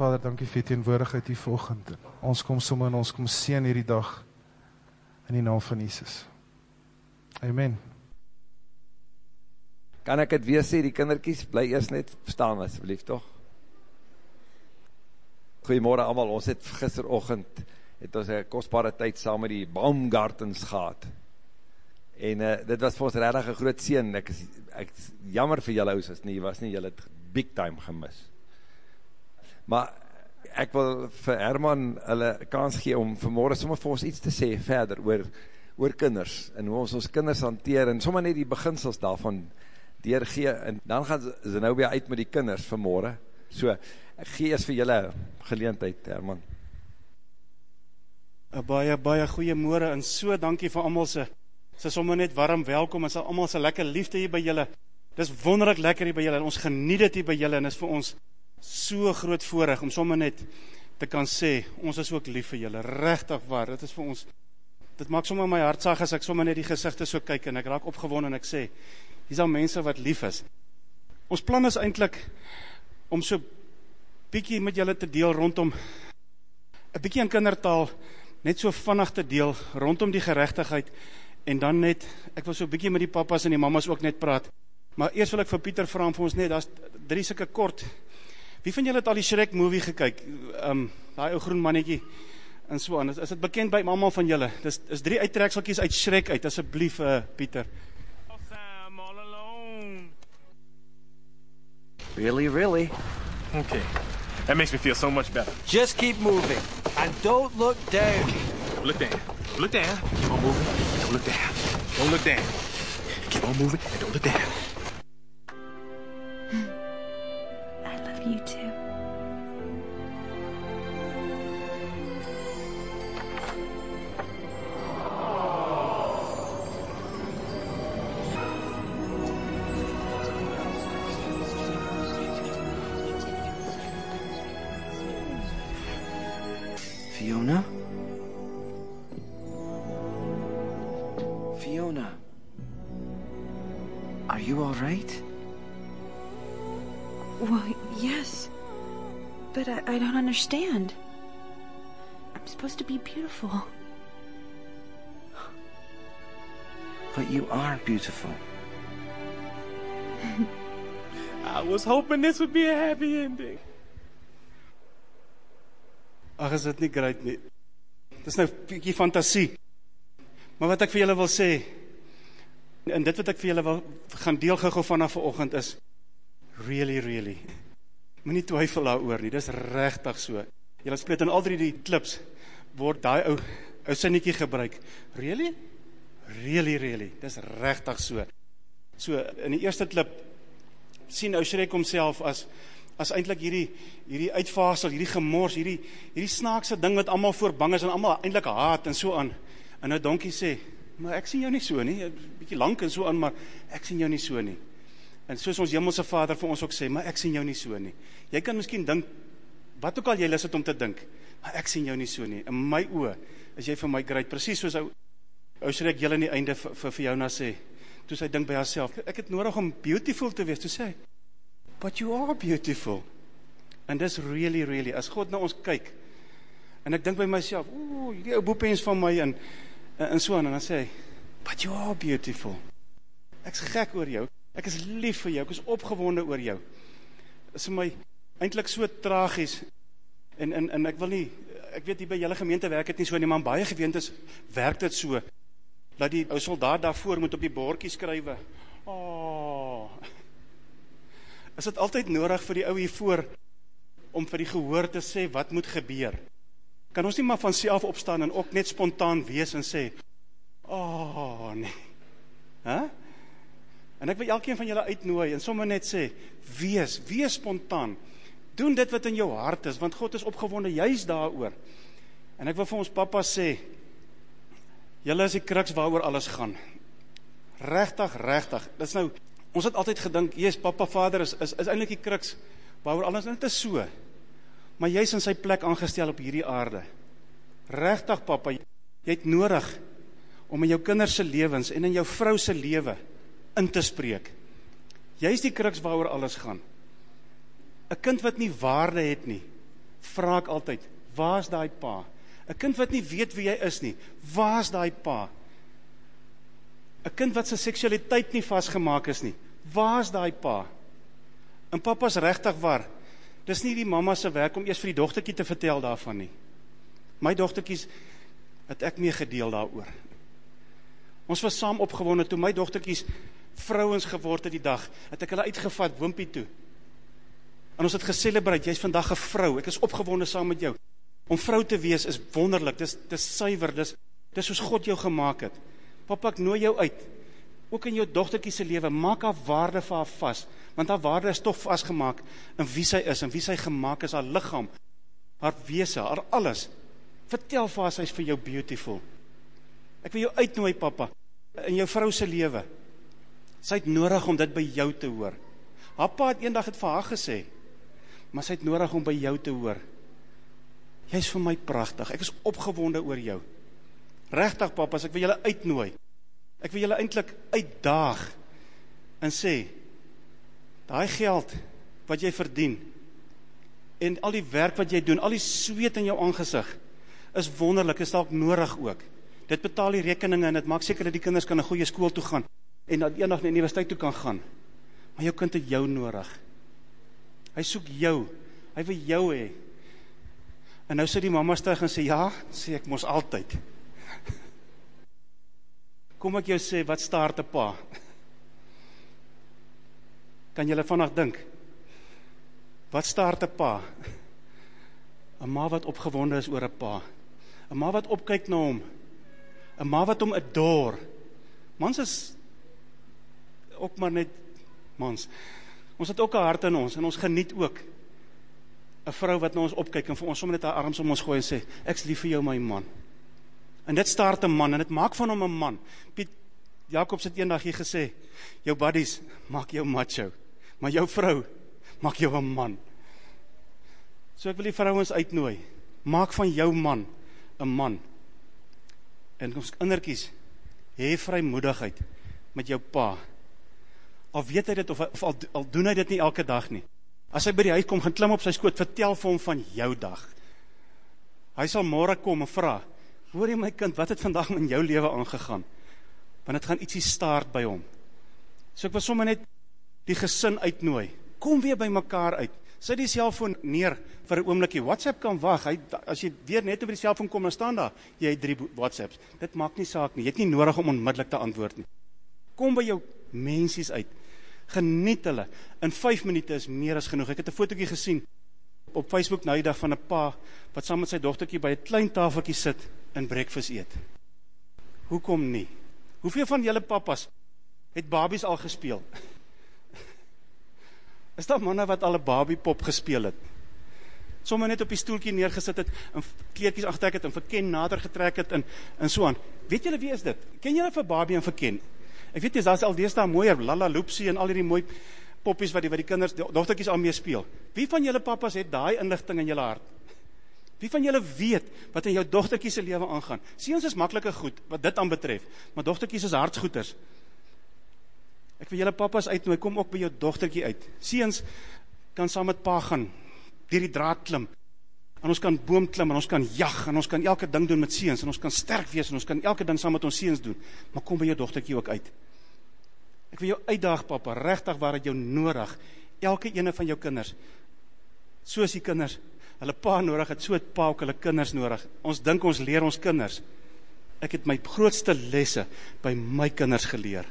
Vader, dankie vir die teenwoordigheid hier vanoggend. Ons kom sommer en ons kom seën hierdie dag in die naam van Jesus. Amen. Kan ek het weer sê, die kinderkies, bly eers net staan asjeblief, toch? Goeiemorgen allemaal, ons het gisterochtend, het ons een kostbare tyd saam met die Baumgartens gehad. En uh, dit was vir ons reddig een groot sien, ek is, ek is jammer vir julle ouders, nie, was nie, julle het big time gemis. Maar ek wil vir Herman hulle kans gee om vanmorgen sommer vir ons iets te sê verder oor, oor kinders en hoe ons ons kinders hanteer en sommer net die beginsels daarvan deurgee en dan gaan ze nou weer uit met die kinders vanmorgen. So, ek gee eers vir julle geleentheid, Herman. Een baie, baie goeie moore en so dankie vir allemaal se, se sommer net warm welkom en se allemaal se lekker liefde hier by julle. Dis wonderlik lekker hier by julle en ons geniet het hier by julle en is vir ons so groot voorrecht om sommer net te kan sê, ons is ook lief vir julle, rechtig waar, dit is vir ons, dit maak sommer my hart sag as ek sommer net die gezichte so kyk en ek raak opgewon en ek sê, hier is al mense wat lief is. Ons plan is eindelijk om so bykie met julle te deel rondom, een bykie in kindertaal, net so vannig te deel rondom die gerechtigheid en dan net, ek wil so bykie met die papas en die mamas ook net praat, maar eerst wil ek vir Pieter vraag vir ons net, daar is drie sikke kort Wie van julle het al die Shrek movie gekyk? Um daai ou groen mannetjie en so aan. Is, is dit bekend by almal van julle? Dis is drie uittrekseltjies uit Shrek uit asseblief uh, Pieter. Sam all alone. Really, really? Okay. That makes me feel so much better. Just keep moving and don't look down. Look down. Look down. Keep on moving. Don't look down. Don't look down. Keep on moving and don't look down. You too. Fiona? Fiona? Are you all don't understand. I'm supposed to be beautiful. But you are beautiful. I was hoping this would be a happy ending. Ag is dit nie great nie. Dis nou 'n bietjie fantasie. Maar wat ek vir julle wil sê en dit wat ek vir julle wil gaan deel gou-gou vanaf vanoggend is really really. Moenie twyfel daaroor nie. Dis regtig so. Julle speel in al drie die klips word daai ou ou sinnetjie gebruik. Really? Really really. Dis regtig so. So in die eerste klip sien ou Shrek homself as as eintlik hierdie hierdie uitvasel, hierdie gemors, hierdie hierdie snaakse ding wat almal voor bang is en almal eintlik haat en so aan. En nou donkie sê, "Maar ek sien jou nie so nie. Bietjie lank en so aan, maar ek sien jou nie so nie." En soos ons hemelse Vader vir ons ook sê, "Maar ek sien jou nie so nie." Jy kan miskien dink wat ook al jy lus het om te dink, maar ek sien jou nie so nie. In my oë is jy vir my great, presies soos ou ou sê ek julle in die einde vir vir, vir jou na sê. Toe sy dink by haarself, ek het nodig om beautiful te wees, toe sê hy, but you are beautiful. And this really really as God na ons kyk. En ek dink by myself, ooh, hierdie ou boepens van my en en so aan en dan sê hy, but you are beautiful. Ek's gek oor jou. Ek is lief vir jou. Ek is opgewonde oor jou. Is vir my eintlik so tragies. En en en ek wil nie ek weet hier by julle gemeente werk dit nie so nie, maar baie gemeentes werk dit so dat die ou soldaat daarvoor moet op die bordjie skrywe. Oh. Is dit altyd nodig vir die ou hier voor om vir die gehoor te sê wat moet gebeur? Kan ons nie maar van self opstaan en ook net spontaan wees en sê, "Oh, nee." En ek wil elkeen van julle uitnooi en sommer net sê, "Wees, wees spontaan. Doen dit wat in jou hart is, want God is opgewonde juis daaroor." En ek wil vir ons pappa sê, julle is die kruks waaroor alles gaan. Regtig, regtig. Dis nou ons het altyd gedink, "Jesus, pappa Vader is is, is eintlik die kruks waaroor alles net is so." Maar jy's in sy plek aangestel op hierdie aarde. Regtig pappa, jy het nodig om in jou kinders se lewens en in jou vrou se lewe in te spreek. Jy's die kruks waaroor alles gaan. 'n Kind wat nie waarde het nie, vra ek altyd, waar's daai pa? 'n Kind wat nie weet wie hy is nie, waar's daai pa? 'n Kind wat sy seksualiteit nie vasgemaak is nie, waar's daai pa? En papa's regtig waar. Dis nie die mamma se werk om eers vir die dogtertjie te vertel daarvan nie. My dogtertjies het ek mee gedeel daaroor. Ons was saam opgewonde toe my dogtertjies vrouens geword het die dag. Het ek hulle uitgevat Wimpie toe. En ons het geselebreit, jy's vandag 'n vrou. Ek is opgewonde saam met jou. Om vrou te wees is wonderlik. Dis dis suiwer. Dis dis soos God jou gemaak het. Pappa, ek nooi jou uit. Ook in jou dogtertjie se lewe, maak haar waarde vir haar vas, want haar waarde is tog vasgemaak in wie sy is en wie sy gemaak is, haar liggaam, haar wese, haar alles. Vertel vir haar sy's vir jou beautiful. Ek wil jou uitnooi, pappa, in jou vrou se lewe. Sy het nodig om dit by jou te hoor. Haar pa het eendag dit vir haar gesê, maar sy het nodig om by jou te hoor. Jy's vir my pragtig. Ek is opgewonde oor jou. Regtig, pappas, ek wil julle uitnooi. Ek wil julle eintlik uitdaag en sê daai geld wat jy verdien en al die werk wat jy doen, al die sweet in jou aangesig is wonderlik, is dalk nodig ook. Dit betaal die rekeninge en dit maak seker dat die kinders kan 'n goeie skool toe gaan en dat eendag na die universiteit toe kan gaan. Maar jou kind het jou nodig. Hy soek jou. Hy wil jou hê. En nou sit die mamma's terug en sê ja, sê ek mos altyd. Kom ek jou sê wat staar te pa? Kan jy vanaand dink? Wat staar te pa? 'n Ma wat opgewonde is oor 'n pa. 'n Ma wat opkyk na hom. 'n Ma wat hom adore. Mans is ook maar net mans. Ons het ook 'n hart in ons en ons geniet ook 'n vrou wat na ons opkyk en vir ons sommer net haar arms om ons gooi en sê ek's lief vir jou my man. En dit staart 'n man en dit maak van hom 'n man. Piet Jakobs het eendag hier gesê, jou buddies maak jou macho, maar jou vrou maak jou 'n man. So ek wil die vrouens uitnooi, maak van jou man 'n man. En ons kindertjies, hê vrymoedigheid met jou pa. Al weet hy dit of, of al, al doen hy dit nie elke dag nie. As hy by die huis kom, gaan klim op sy skoot, vertel vir hom van jou dag. Hy sal môre kom en vra: "Hoor jy my kind, wat het vandag in jou lewe aangegaan?" Want dit gaan ietsie staart by hom. So ek wil sommer net die gesin uitnooi. Kom weer by mekaar uit. Sit die selfoon neer vir 'n oombliekie. WhatsApp kan wag. Hy as jy weer net op die selfoon kom en staan daar, jy het drie WhatsApps. Dit maak nie saak nie. Jy het nie nodig om onmiddellik te antwoord nie. Kom by jou mensies uit geniet hulle. In 5 minute is meer as genoeg. Ek het 'n fotootjie gesien op Facebook nou die dag van 'n pa wat saam met sy dogtertjie by 'n klein tafeltjie sit en breakfast eet. Hoekom nie? Hoeveel van julle pappas het babies al gespeel? Is daar manne wat al 'n babie pop gespeel het? Sommige net op die stoeltjie neergesit het en kleertjies agtertrek het en vir Ken nader getrek het en en so aan. Weet julle wie is dit? Ken julle vir Barbie en vir Ken? Ek weet jy, daar's al deesdae mooier Lala Loopsie en al hierdie mooi poppies wat die wat die kinders die dogtertjies aan mee speel. Wie van julle pappas het daai inligting in julle hart? Wie van julle weet wat in jou dogtertjie se lewe aangaan? Seuns is maklike goed wat dit aanbetref, maar dogtertjies is hartsgoeters. Ek wil julle pappas uitnooi, kom ook by jou dogtertjie uit. Seuns kan saam met pa gaan deur die draad klim. En ons kan boom klim en ons kan jag en ons kan elke ding doen met seuns en ons kan sterk wees en ons kan elke ding saam met ons seuns doen. Maar kom by jou dogtertjie ook uit. Ek wil jou uitdaag pappa, regtig waar het jou nodig. Elke ene van jou kinders. Soos die kinders hulle pa nodig het, so het pa ook hulle kinders nodig. Ons dink ons leer ons kinders. Ek het my grootste lesse by my kinders geleer.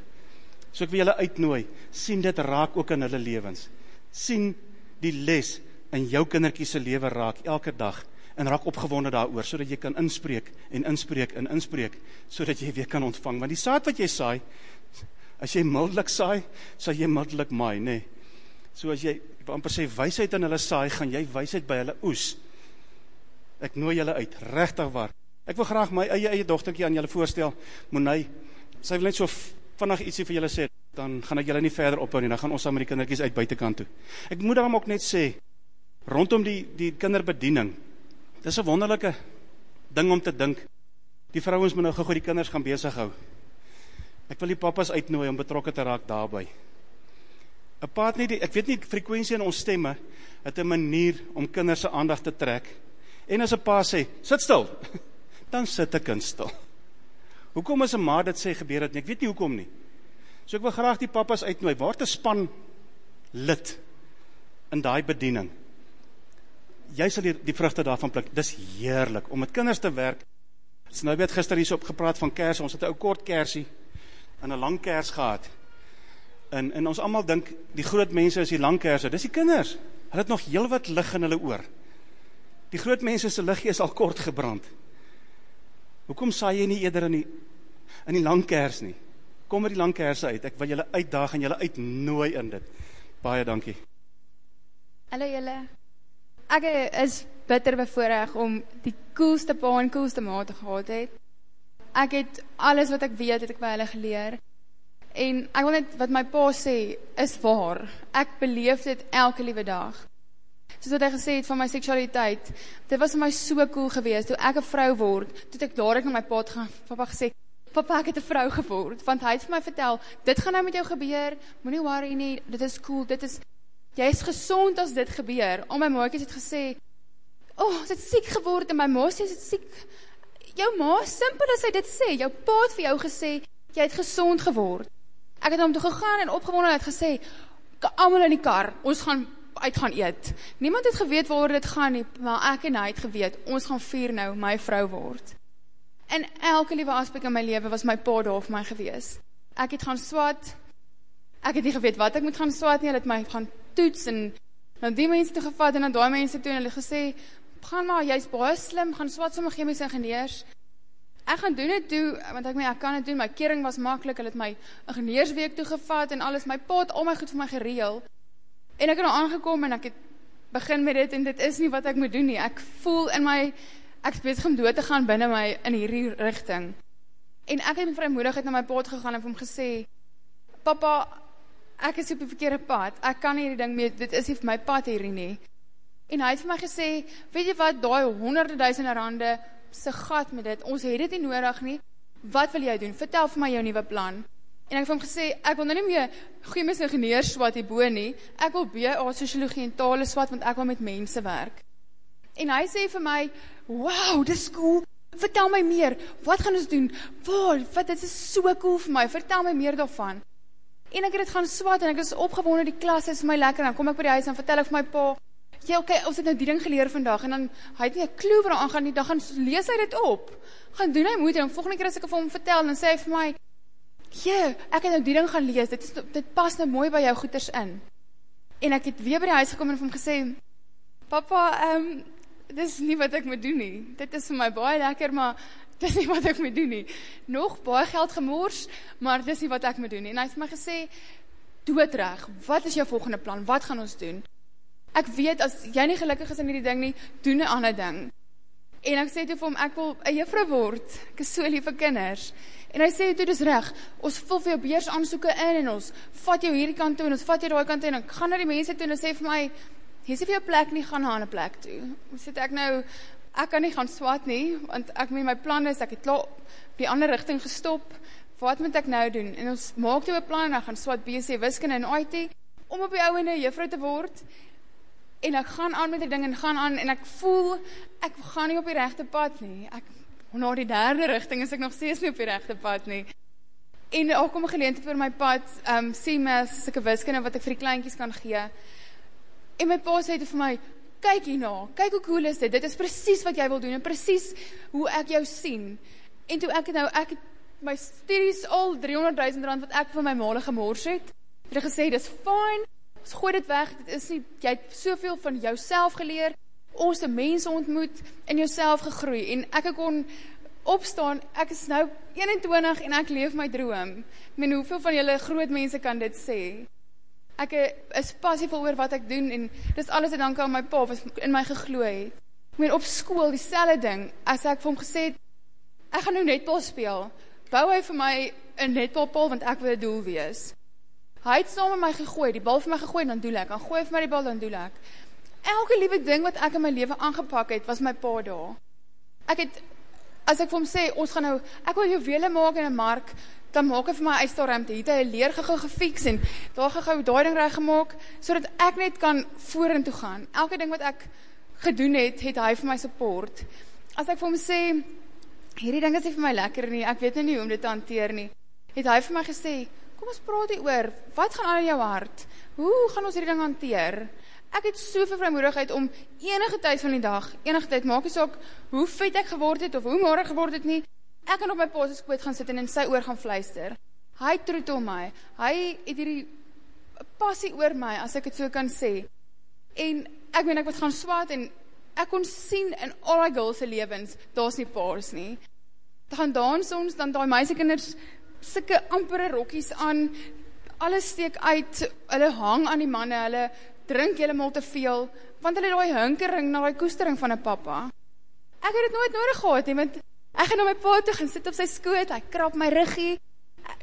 So ek wil julle uitnooi, sien dit raak ook in hulle lewens. sien die les in jou kindertjie se lewe raak elke dag en raak opgewonde daaroor sodat jy kan inspreek en inspreek en inspreek sodat jy weer kan ontvang. Want die saad wat jy saai as jy mildelik saai sal jy mildelik maai nê. Nee. so as jy amper sê wysheid in hulle saai gaan jy wysheid by hulle oes. Ek nooi julle uit regtig waar. Ek wil graag my eie eie dogtertjie aan julle voorstel. Monay sy wil net so vinnig ietsie vir julle sê dan gaan ek julle nie verder ophou nie dan gaan ons saam met die kindertjies uit buitekant toe. Ek moet dan ook net sê rondom die die kinderbediening. Dis 'n wonderlike ding om te dink. Die vrouens moet nou gou-gou die kinders gaan besig hou. Ek wil die pappas uitnooi om betrokke te raak daarbey. 'n Pa het nie die ek weet nie frekwensie in ons stemme het 'n manier om kinders se aandag te trek. En as 'n pa sê, "Sit stil." Dan sit 'n kind stil. Hoekom as 'n ma dit sê gebeur dit nie? Ek weet nie hoekom nie. So ek wil graag die pappas uitnooi. Waar te span lid in daai bediening. Jy sal die, die vrugte daarvan pluk. Dis heerlik om met kinders te werk. Ons nou weet gister hierso op gepraat van kers. Ons het 'n ou kort kersie en 'n lang kers gehad. En en ons almal dink die groot mense is die lang kerse. Dis die kinders. Hulle het nog heelwat lig in hulle oor. Die groot mense se liggie is al kort gebrand. Hoekom saai jy nie eerder in die in die lang kers nie? Kom met die lang kerse uit. Ek wil julle uitdaag en julle uitnooi in dit. Baie dankie. Hallo julle. Ek is bitter bevoorreg om die coolste pa en coolste ma te gehad het. Ek het alles wat ek weet het ek by hulle geleer. En ek wil net wat my pa sê is waar. Ek beleef dit elke liewe dag. Soos wat hy gesê het van my seksualiteit. Dit was my so cool geweest toe ek 'n vrou word. Toe ek dadelik na my pa toe gaan, pappa gesê, "Pappa, ek het 'n vrou geword." Want hy het vir my vertel, "Dit gaan nou met jou gebeur. Moenie worry nie. Dit is cool. Dit is jy's gesond as dit gebeur." Al my maatjies het gesê, "O, oh, sy het siek geword en my ma sê sy het siek." Jou ma, simpel as hy dit sê, jou pa het vir jou gesê, "Jy het gesond geword." Ek het hom toe gegaan en opgewonde het gesê, "Almal in die kar, ons gaan uit gaan eet." Niemand het geweet waaroor dit gaan nie, maar ek en hy het geweet, ons gaan vier nou my vrou word. In elke liewe aspek in my lewe was my pa daar vir my gewees. Ek het gaan swat. Ek het nie geweet wat ek moet gaan swat nie. Hulle het my gaan toets en dan die mense toe gevat en dan daai mense toe en hulle gesê, "Gaan maar, jy's baie slim, gaan swat sommer chemiese ingenieurs." Ek gaan doen dit toe want ek meen ek kan dit doen. My kering was maklik. Hulle het my ingenieursweek toe gevat en alles. My het al my goed vir my gereël. En ek het nou aangekom en ek het begin met dit en dit is nie wat ek moet doen nie. Ek voel in my ek is besig om dood te gaan binne my in hierdie rigting. En ek het met vrymoedigheid na my pa gegaan en hom gesê: "Pappa, ek is op die verkeerde pad. Ek kan hierdie ding meer. Dit is nie vir my pad hierdie nie." En hy het vir my gesê: "Weet jy wat? Daai honderde duisende rande se gat met dit. Ons het dit nie nodig nie. Wat wil jy doen? Vertel vir my jou nuwe plan." En ek het hom gesê, ek wil nou nie meer chemiese ingenieur swat hierbo nie. Ek wil BA sosiologie en tale swat want ek wil met mense werk. En hy sê vir my, "Wow, dis cool. Vertel my meer. Wat gaan ons doen? Waar? Wat dit is so cool vir my. Vertel my meer daarvan." En ek het dit gaan swat en ek is opgewonde die klas is my lekker. Dan kom ek by die huis en vertel ek vir my pa, "Ja, okay, ons het nou die ding geleer vandag." En dan hy het nie 'n klou wat aangaan nie. Dan gaan lees hy dit op. Gaan doen hy moet en volgende keer as ek vir hom vertel, dan sê hy vir my, "Ja, ek het nou die ding gaan lees. Dit is dit pas nou mooi by jou goeters in." En ek het weer by die huis gekom en vir hom gesê, "Pappa, ehm um, dis nie wat ek moet doen nie. Dit is vir my baie lekker, maar dis nie wat ek moet doen nie. Nog baie geld gemors, maar dis nie wat ek moet doen nie." En hy het my gesê, "Doodreg. Wat is jou volgende plan? Wat gaan ons doen?" Ek weet as jy nie gelukkig is in hierdie ding nie, doen 'n ander ding. En ek sê toe vir hom ek wil 'n juffrou word. Ek is so lief vir kinders. En hy sê toe dis reg. Ons vul vir jou beursaansoeke in en ons vat jou hierdie kant toe en ons vat jou daai kant toe en ek gaan na die mense toe en hulle sê vir my hier's nie vir jou plek nie, gaan na 'n ander plek toe. Ons sê ek nou ek kan nie gaan swat nie want ek met my planne is ek het klaar die ander rigting gestop. Wat moet ek nou doen? En ons maak toe 'n plan en ek gaan swat BC wiskunde en IT om op die ou ene juffrou te word. En ek gaan aan met die ding en gaan aan en ek voel ek gaan nie op die regte pad nie. Ek na die derde rigting is ek nog steeds nie op die regte pad nie. En daar kom 'n geleentheid vir my pad, ehm um, my sulke wiskunde wat ek vir die kleintjies kan gee. En my pa sê dit vir my, kyk hierna, kyk hoe cool is dit. Dit is presies wat jy wil doen en presies hoe ek jou sien. En toe ek nou ek het my studies al 300 000 rand wat ek vir my maale gemors het. Het hy gesê dis fine. Ons gooi dit weg. Dit is nie jy het soveel van jouself geleer. Ons het mense ontmoet en jouself gegroei en ek kon opstaan. Ek is nou 21 en ek leef my droom. Ek meen hoeveel van julle groot mense kan dit sê? Ek is passief oor wat ek doen en dis alles te danke aan my pa wat in my geglo het. Ek meen op skool dieselfde ding. As ek vir hom gesê het ek gaan nou netbal speel, bou hy vir my 'n netbalpaal want ek wil 'n doel wees. Hy het saam met my gegooi, die bal vir my gegooi en dan doel ek. Dan gooi hy vir my die bal dan doel ek. Elke liewe ding wat ek in my lewe aangepak het, was my pa daar. Ek het as ek vir hom sê ons gaan nou ek wil juwele maak in 'n mark, dan maak hy vir my uitstalruimte. Hier het hy leer gou gefiks en daar gou daai ding reggemaak sodat ek net kan vorentoe gaan. Elke ding wat ek gedoen het, het hy vir my support. As ek vir hom sê hierdie ding is nie vir my lekker nie, ek weet nou nie hoe om dit te hanteer nie, het hy vir my gesê, kom ons praat hieroor. Wat gaan aan in jou hart? Hoe gaan ons hierdie ding hanteer? Ek het soveel vrymoedigheid om enige tyd van die dag, enige tyd maak nie saak hoe vet ek geword het of hoe mager geword het nie, ek kan op my pa se skoot gaan sit en in sy oor gaan fluister. Hy troetel my. Hy het hierdie passie oor my as ek dit so kan sê. En ek meen ek het gaan swat en ek kon sien in al daai girls se lewens, daar's nie paas nie. Dan dans ons dan daai meisiekinders sulke ampere rokkies aan. Alles steek uit. Hulle hang aan die manne. Hulle drink heeltemal te veel want hulle het daai hinkering na daai koestering van 'n pappa. Ek het dit nooit nodig gehad nie want ek gaan na my pa toe gaan sit op sy skoot. Hy krap my ruggie.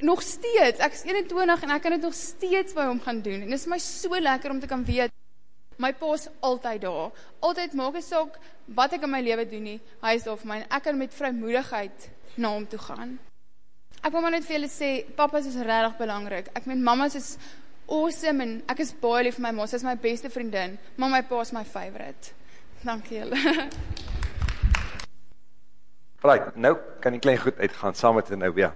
Nog steeds. Ek's 21 en ek kan dit nog steeds by hom gaan doen. En dit is my so lekker om te kan weet my pa's altyd daar. Altyd maak nie saak wat ek in my lewe doen nie. Hy is daar vir my en ek kan met vrymoedigheid na hom toe gaan. Ek wil maar net vir julle sê, pappas is regtig belangrik. Ek meen mammas is awesome en ek is baie lief my ma. Sy is my beste vriendin, maar my pa is my favourite. Dankie julle. Right, nou kan die klein goed uitgaan saam met Zenobia.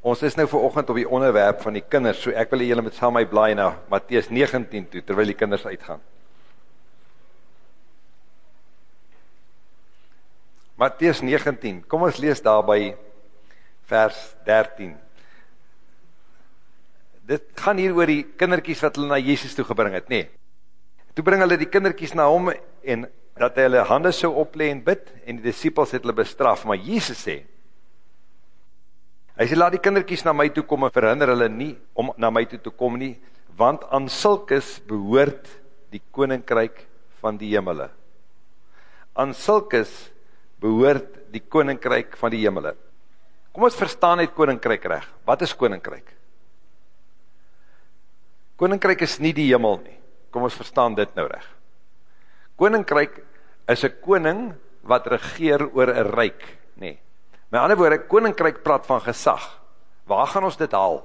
Ons is nou vir oggend op die onderwerp van die kinders, so ek wil hê julle moet saam my blaai na Matteus 19 toe terwyl die kinders uitgaan. Matteus 19. Kom ons lees daar by vers 13. Dit gaan hier oor die kindertjies wat hulle na Jesus toe gebring het, nê. Nee. Toe bring hulle die kindertjies na hom en dat hy hulle hande sou oplê en bid en die disippels het hulle bestraf, maar Jesus sê Hy sê laat die kindertjies na my toe kom en verhinder hulle nie om na my toe te kom nie, want aan sulkes behoort die koninkryk van die hemele. Aan sulkes behoort die koninkryk van die hemele. Kom ons verstaan net koninkryk reg. Wat is koninkryk? Koninkryk is nie die hemel nie. Kom ons verstaan dit nou reg. Koninkryk is 'n koning wat regeer oor 'n ryk, nê. Nee. Met ander woorde, koninkryk praat van gesag. Waar gaan ons dit haal?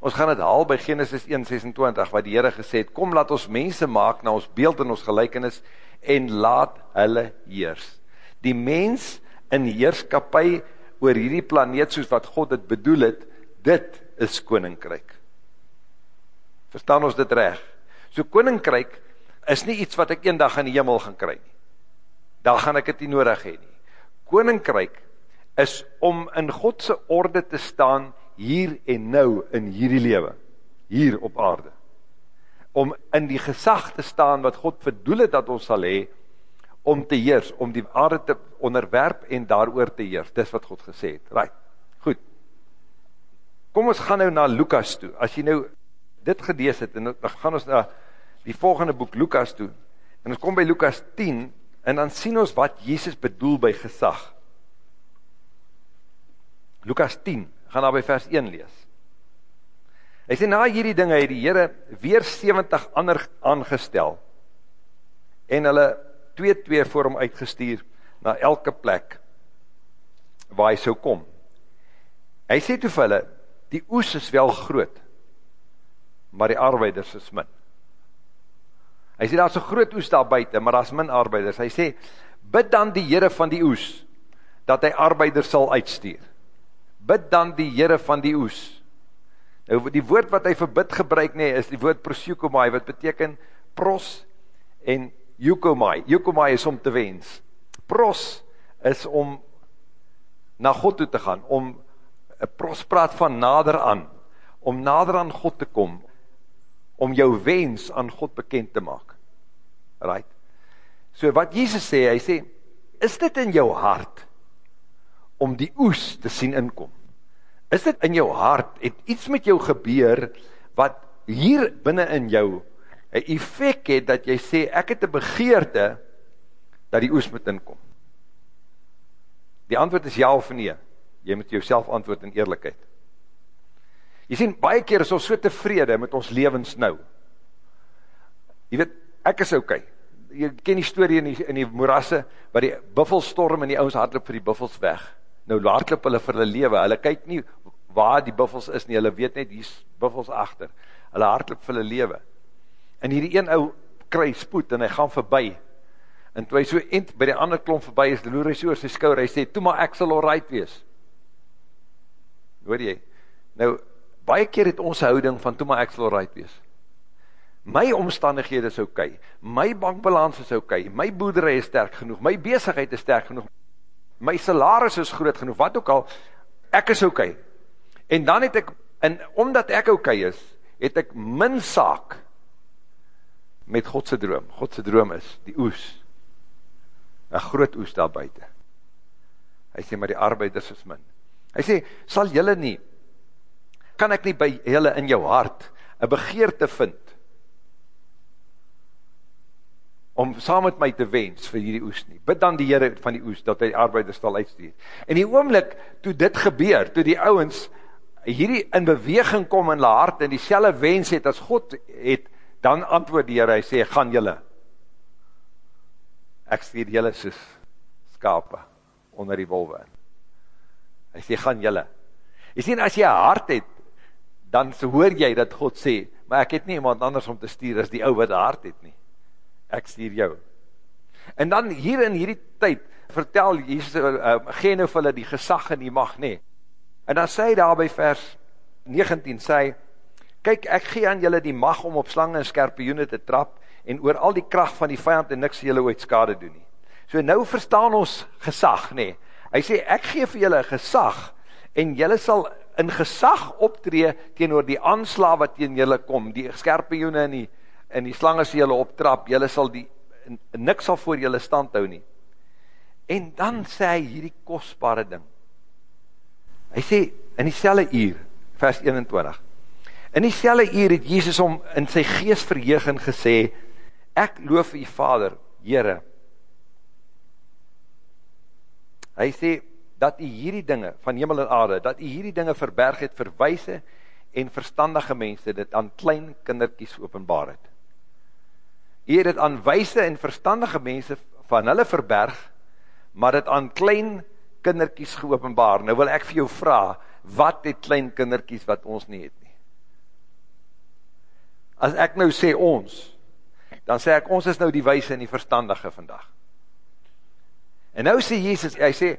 Ons gaan dit haal by Genesis 1:26 wat die Here gesê het: "Kom laat ons mense maak na ons beeld en ons gelykenis en laat hulle heers." Die mens in heerskappy oor hierdie planeet soos wat God dit bedoel het, dit is koninkryk. Verstaan ons dit reg? So koninkryk is nie iets wat ek eendag in die hemel gaan kry nie. Daar gaan ek dit nie nodig hê nie. Koninkryk is om in God se orde te staan hier en nou in hierdie lewe, hier op aarde. Om in die gesag te staan wat God bedoel het dat ons sal hê om te heers, om die aarde te onderwerp en daaroor te heers. Dis wat God gesê het. Right. Goed. Kom ons gaan nou na Lukas toe. As jy nou dit gelees het en dan gaan ons na die volgende boek Lukas toe. En ons kom by Lukas 10 en dan sien ons wat Jesus bedoel by gesag. Lukas 10, gaan daar by vers 1 lees. Hy sê na hierdie dinge het die Here weer 70 ander aangestel en hulle twee twee voor hom uitgestuur na elke plek waar hy sou kom. Hy sê toe vir hulle, die oes is wel groot, maar die arbeiders is min. Hy sê daar's 'n groot oes daar buite, maar daar's min arbeiders. Hy sê bid dan die Here van die oes dat hy arbeiders sal uitstuur bid dan die Here van die oes. Nou die woord wat hy vir bid gebruik nee, is die woord prosukomai wat beteken pros en eukomai. Eukomai is om te wens. Pros is om na God toe te gaan, om pros praat van nader aan, om nader aan God te kom, om jou wens aan God bekend te maak. Right. So wat Jesus sê, hy sê, is dit in jou hart om die oes te sien inkom? Is dit in jou hart, het iets met jou gebeur, wat hier binnen in jou, een effect het, dat jy sê, ek het een begeerte, dat die oes moet inkom. Die antwoord is ja of nee. Jy moet jouself antwoord in eerlijkheid. Jy sien, baie keer is ons so tevrede met ons levens nou. Jy weet, ek is ok. Jy ken die story in die, in die moerasse, waar die buffelstorm en die ouds hardloop vir die buffels weg. nou hardloop hulle vir hulle lewe, hulle kyk nie waar die buffels is nie, hulle weet net, hier is buffels achter, hulle hardloop vir hulle lewe, en hierdie een ou kry spoed, en hy gaan verby, en toe hy so eind by die ander klomp verby is, loer hy so oor sy skouwer, hy sê, toe maar ek sal alright wees, hoor jy, nou, baie keer het ons houding van, toe maar ek sal alright wees, my omstandighede is ok, my bankbalans is ok, my boerderij is sterk genoeg, my bezigheid is sterk genoeg, my salaris is groot genoeg, wat ook al, ek is ok, en dan het ek, en omdat ek ok is, het ek min saak, met Godse droom, Godse droom is, die oes, een groot oes daar buiten, hy sê, maar die arbeiders is min, hy sê, sal jylle nie, kan ek nie by jylle in jou hart, een begeerte vind, om saam met my te wens vir hierdie oes nie. Bid dan die Heere van die oes, dat hy arbeiders sal uitstuur. En die oomlik, toe dit gebeur, toe die ouwens hierdie in beweging kom in die hart, en die selle wens het as God het, dan antwoord die Heere, hy sê, gaan jylle. Ek stuur jylle soos skape onder die wolwe in. Hy sê, gaan jylle. Jy sê, as jy hart het, dan hoor jy dat God sê, maar ek het nie iemand anders om te stuur as die ou wat hart het nie ek stuur jou. En dan hier in hierdie tyd, vertel Jesus, uh, gee nou vir hulle die gesag en die mag nie. En dan sê hy daar by vers 19, sê hy, kyk, ek gee aan julle die mag om op slange en skerpioene te trap, en oor al die kracht van die vijand en niks julle ooit skade doen nie. So nou verstaan ons gesag, nee. Hy sê, ek gee vir julle gesag, en julle sal in gesag optree teenoor die aansla wat teen julle kom, die skerpioene en die en die slang as jylle optrap, jylle sal die, niks sal voor jylle stand hou nie. En dan sê hy hierdie kostbare ding. Hy sê, in die selle uur, vers 21, in die selle uur het Jezus om in sy geest verheeg en gesê, ek loof die Vader, Heere. Hy sê, dat hy hierdie dinge, van hemel en aarde, dat hy hierdie dinge verberg het, verwijse en verstandige mense, dit aan klein kinderkies openbaar het. Hy het het aan wijse en verstandige mense van hulle verberg, maar het aan klein kinderkies geopenbaar. Nou wil ek vir jou vraag, wat het klein kinderkies wat ons nie het nie? As ek nou sê ons, dan sê ek, ons is nou die wijse en die verstandige vandag. En nou sê Jezus, hy sê,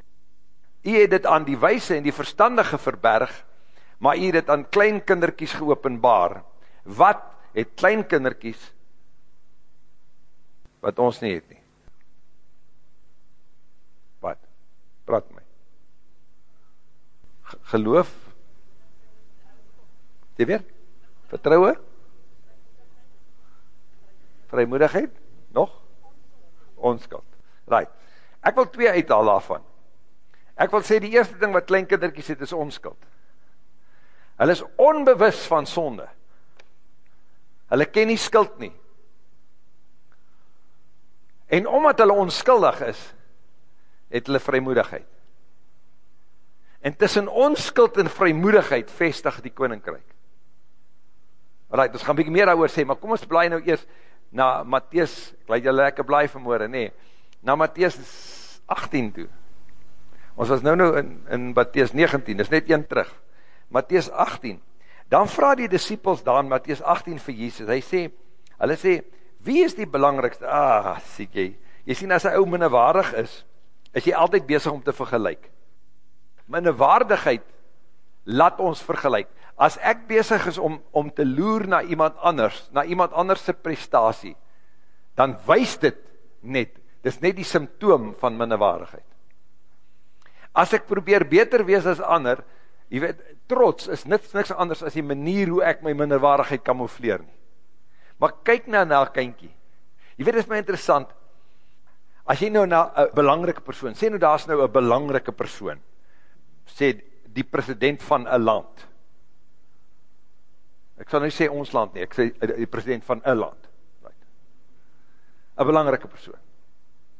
hy het het aan die wijse en die verstandige verberg, maar hy het het aan klein kinderkies geopenbaar. Wat het klein kinderkies geopenbaar? wat ons nie het nie. Wat? Praat my. Geloof? Jy weer? Vertrouwe? Vrymoedigheid? Nog? Onskuld. Right. Ek wil twee uithaal daarvan. Ek wil sê die eerste ding wat kleinkindertjies het is onskuld. Hulle is onbewus van sonde. Hulle ken nie skuld nie. En omdat hulle onskuldig is, het hulle vrymoedigheid. En tussen onskuld en vrymoedigheid vestig die koninkryk. Alright, ons gaan bietjie meer daaroor sê, maar kom ons bly nou eers na Matteus, ek laat julle lekker bly vanmôre, nê. Nee, na Matteus 18 toe. Ons was nou nou in in Matteus 19, dis net een terug. Matteus 18. Dan vra die disippels daar in Matteus 18 vir Jesus. Hy sê, hulle sê, Wie is die belangrikste? Ah, sê jy. Jy sien as 'n ou minderwaardig is, is jy altyd besig om te vergelyk. Minderwaardigheid laat ons vergelyk. As ek besig is om om te loer na iemand anders, na iemand anders se prestasie, dan wys dit net, dis net die simptoom van minderwaardigheid. As ek probeer beter wees as ander, jy weet, trots is niks niks anders as die manier hoe ek my minderwaardigheid kamoufleer nie. Maar kyk nou na 'n kindjie. Jy weet dit is my interessant. As jy nou na 'n belangrike persoon, sê nou daar's nou 'n belangrike persoon. Sê die president van 'n land. Ek sal nou sê ons land nie, ek sê die president van 'n land. Right. 'n Belangrike persoon.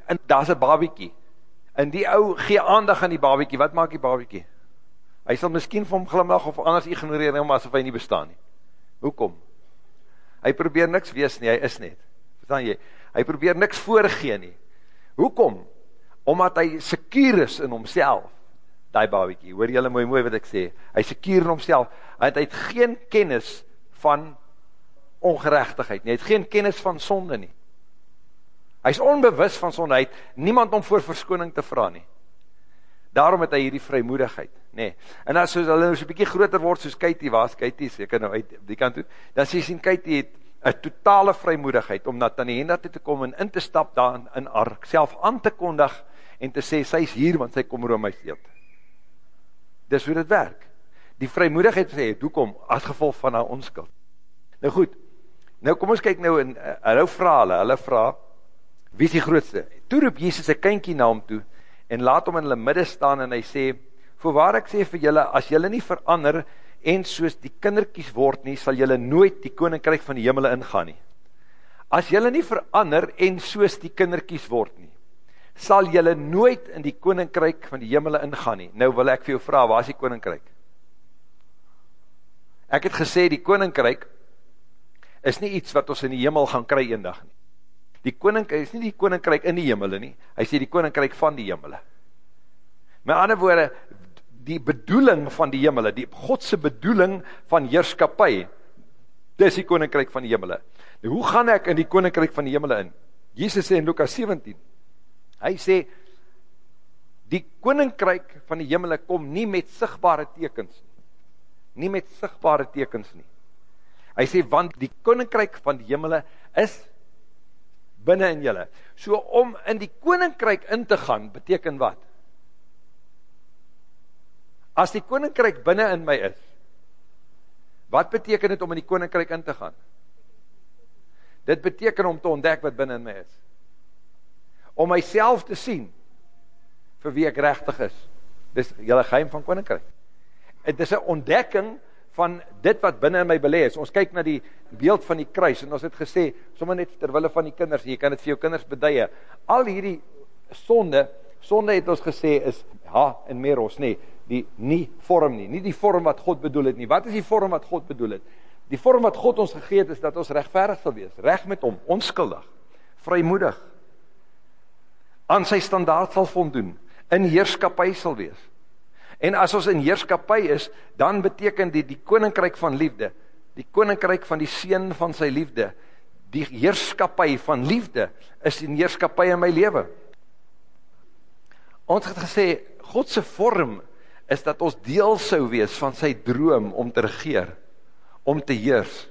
En daar's 'n babietjie. En die ou gee aandag aan die babietjie. Wat maak die babietjie? Hy sal miskien vir hom glimlag of anders ignoreer hom asof hy nie bestaan nie. Hoekom? Hy probeer niks wees nie, hy is net. Verstaan jy? Hy probeer niks voorgee nie. Hoekom? Omdat hy secuur is in homself. die babiekie, hoor jylle mooi mooi wat ek sê, hy sekier in homself, hy het, hy het geen kennis van ongerechtigheid nie, hy het geen kennis van sonde nie, hy is onbewus van sonde, hy niemand om voor verskoning te vraag nie, daarom het hy hierdie vrymoedigheid, nee, en as soos hulle nou so bykie groter word, soos Katie was, Katie? Is, ek kan nou uit die kant toe, dan sê sien Katie het een totale vrymoedigheid, om na Tanienda toe te kom en in te stap daar in, in haar self aan te kondig, en te sê, sy is hier, want sy kom oor my steelt. Dis hoe dit werk. Die vrymoedigheid sê, hoekom, as gevolg van haar onskuld. Nou goed, nou kom ons kyk nou, en hulle vraag hulle, hulle vraag, wie is die grootste? Toe roep Jesus een kynkie na hom toe, en laat hom in hulle midde staan, en hy sê, voorwaar ek sê vir julle, as julle nie verander, en soos die kinderkies word nie, sal julle nooit die koninkryk van die hemel ingaan nie. As julle nie verander, en soos die kinderkies word nie, sal julle nooit in die koninkryk van die hemel ingaan nie. Nou wil ek vir jou vraag, waar is die koninkryk? Ek het gesê, die koninkryk is nie iets wat ons in die hemel gaan kry een dag nie. Die koninkryk is nie die koninkryk in die hemel nie, hy sê die koninkryk van die hemel. Met ander woorde, die bedoeling van die hemel, die Godse bedoeling van heerskapie, dis die koninkryk van die hemel. Nou, hoe gaan ek in die koninkryk van die hemel in? Jesus sê in Lukas 17, Hy sê, die koninkryk van die hemel kom nie met sigbare tekens nie. Nie met sigbare tekens nie. Hy sê, want die koninkryk van die hemel is binnen in julle. So om in die koninkryk in te gaan, beteken wat? As die koninkryk binnen in my is, wat beteken het om in die koninkryk in te gaan? Dit beteken om te ontdek wat binnen in my is om myself te sien vir wie ek rechtig is. Dis jylle geheim van koninkryk. Het is een ontdekking van dit wat binnen in my beleid is. Ons kyk na die beeld van die kruis en ons het gesê, sommer net terwille van die kinders, jy kan het vir jou kinders beduie, al hierdie sonde, sonde het ons gesê is ha en meros, nee, die nie vorm nie, nie die vorm wat God bedoel het nie. Wat is die vorm wat God bedoel het? Die vorm wat God ons gegeet is, dat ons rechtverig sal wees, recht met hom, onskuldig, vrymoedig, aan sy standaard sal voldoen, in heerskapie sal wees. En as ons in heerskapie is, dan beteken die, die koninkryk van liefde, die koninkryk van die seen van sy liefde, die heerskapie van liefde, is die heerskapie in my leven. Ons het gesê, Godse vorm is dat ons deel sou wees van sy droom om te regeer, om te heers,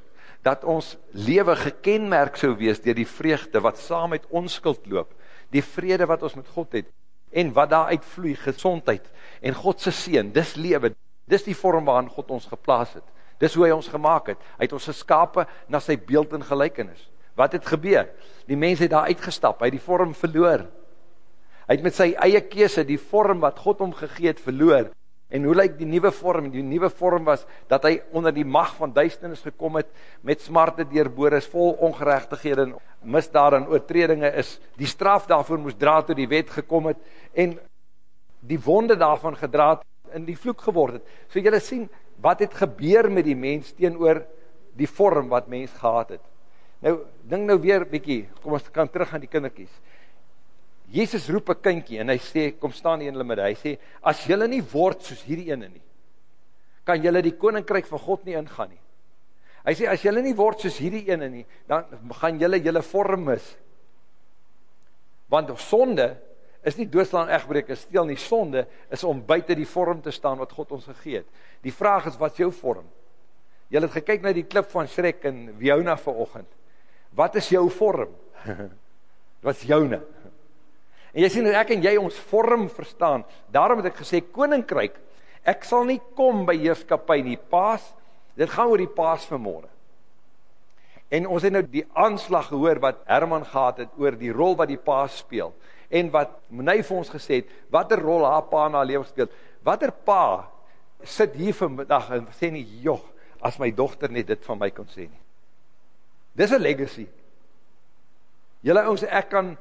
dat ons leven gekenmerk sou wees dier die vreugde wat saam met onskuld loop, die vrede wat ons met God het, en wat daar uitvloei, gezondheid, en Godse seen, dis lewe, dis die vorm waarin God ons geplaas het, dis hoe hy ons gemaakt het, hy het ons geskapen na sy beeld en gelijkenis, wat het gebeur, die mens het daar uitgestap, hy het die vorm verloor, hy het met sy eie kese die vorm wat God omgegeet verloor, En hoe lyk die nuwe vorm? Die nuwe vorm was dat hy onder die mag van duisternis gekom het met smarte deurboor is vol ongeregtighede en misdade en oortredinge is die straf daarvoor moes dra toe die wet gekom het en die wonde daarvan gedra het in die vloek geword het. So julle sien wat het gebeur met die mens teenoor die vorm wat mens gehad het. Nou ding nou weer bietjie, kom ons kan terug aan die kindertjies. Jezus roep een kinkie en hy sê, kom staan hier in hulle midde, hy sê, as jylle nie word soos hierdie ene nie, kan jylle die koninkryk van God nie ingaan nie. Hy sê, as jylle nie word soos hierdie ene nie, dan gaan jylle jylle vorm mis. Want sonde is nie doodslaan echtbreek, is stil nie, sonde is om buiten die vorm te staan wat God ons gegeet. Die vraag is, wat is jou vorm? Jylle het gekyk na die klip van Shrek en Wiouna vir ochend. Wat is jou vorm? wat is joune? En jy sien dat ek en jy ons vorm verstaan. Daarom het ek gesê koninkryk, ek sal nie kom by heerskappy nie. Paas, dit gaan oor die paas vanmôre. En ons het nou die aanslag gehoor wat Herman gehad het oor die rol wat die paas speel en wat Meneer vir ons gesê het, watter rol haar pa in haar lewe speel. Watter pa sit hier vandag en sê nie, "Jog, as my dogter net dit van my kon sê nie." Dis 'n legacy. Julle ouens, ek kan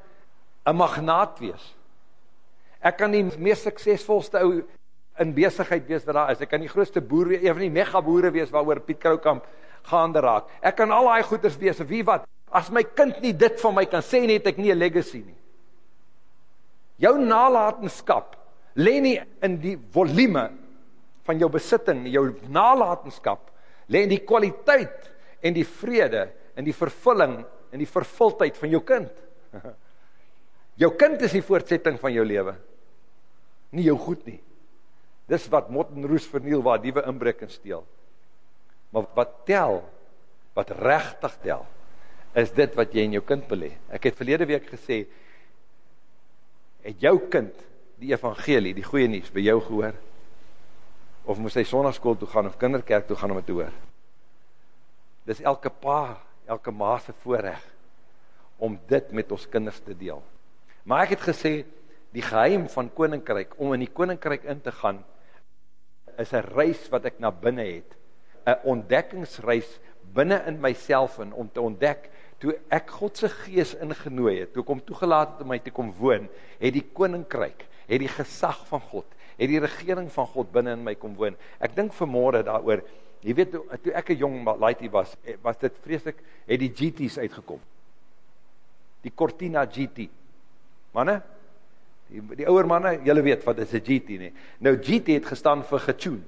'n magnaat wees. Ek kan die mees suksesvolste ou in besigheid wees wat daar is. Ek kan die grootste boer, een van die mega boere wees waaroor Piet Kroukamp gaande raak. Ek kan al daai goeders wees. Wie wat? As my kind nie dit van my kan sê nie, het ek nie 'n legacy nie. Jou nalatenskap lê nie in die volume van jou besitting, jou nalatenskap, lê in die kwaliteit en die vrede en die vervulling en die vervultheid van jou kind. Jou kind is die voortsetting van jou lewe. Nie jou goed nie. Dis wat mot en roes verniel waar diewe inbreek en steel. Maar wat tel, wat regtig tel, is dit wat jy in jou kind belê. Ek het verlede week gesê het jou kind die evangelie, die goeie nuus by jou gehoor? Of moes hy sonnaarskool toe gaan of kinderkerk toe gaan om dit te hoor? Dis elke pa, elke ma se voorreg om dit met ons kinders te deel. Maar ek het gesê die geheim van koninkryk om in die koninkryk in te gaan is 'n reis wat ek na binne het. 'n Ontdekkingsreis binne in myself en om te ontdek toe ek God se gees ingenooi het, toe kom toegelaat het om my te kom woon, het die koninkryk, het die gesag van God, het die regering van God binne in my kom woon. Ek dink vanmôre daaroor Jy weet toe, toe ek 'n jong laaitie was, eh, was dit vreeslik het die GT's uitgekom. Die Cortina GT. Manne? Die die ouer manne, julle weet wat is 'n GT nie. Nou GT het gestaan vir getune.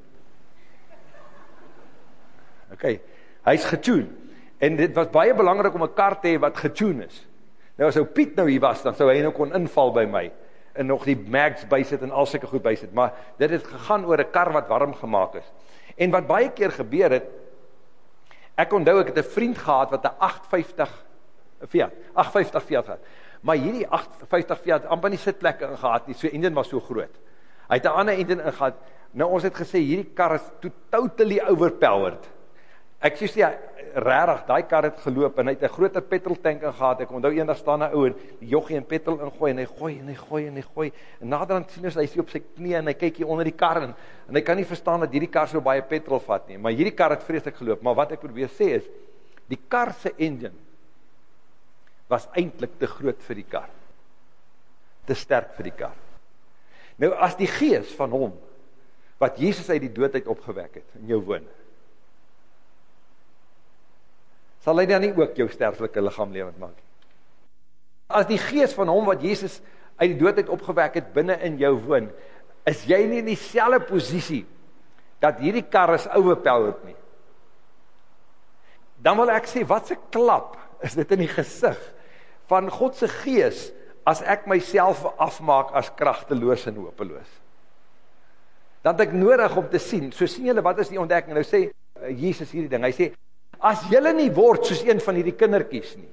OK. Hy's getune. En dit was baie belangrik om 'n kar te hê wat getune is. Nou as ou Piet nou hier was, dan sou hy nou kon inval by my en nog die mags bysit en al sulke goed bysit, maar dit het gegaan oor 'n kar wat warm gemaak is. En wat baie keer gebeur het, ek onthou ek het 'n vriend gehad wat 'n 850 Fiat, 850 Fiat gehad. Maar hierdie 850 Fiat amper nie sitplekke ingehad nie, so engine was so groot. Hy het 'n ander engine ingehad. Nou ons het gesê hierdie kar is totally overpowered. Ek sê ja, regtig, daai kar het geloop en hy het 'n groter petrol tank ingehad. Ek onthou eendag staan 'n ou en joggie en petrol ingooi en hy gooi en hy gooi en hy gooi. En naderhand sien ons hy sien op sy knie en hy kyk hier onder die kar en, en hy kan nie verstaan dat hierdie kar so baie petrol vat nie. Maar hierdie kar het vreeslik geloop. Maar wat ek probeer sê is die kar se engine was eintlik te groot vir die kar. Te sterk vir die kar. Nou as die gees van hom wat Jesus uit die dood uit opgewek het in jou woon sal hy dan nie ook jou sterflike liggaam lewend maak nie. As die gees van hom wat Jesus uit die dood uit opgewek het binne in jou woon, is jy nie in dieselfde posisie dat hierdie kar is overpowered nie. Dan wil ek sê wat 'n klap is dit in die gesig van God se gees as ek myself afmaak as kragteloos en hopeloos. Dan het ek nodig om te sien. So sien julle wat is die ontdekking? Nou sê uh, Jesus hierdie ding. Hy sê as julle nie word soos een van hierdie kindertjies nie,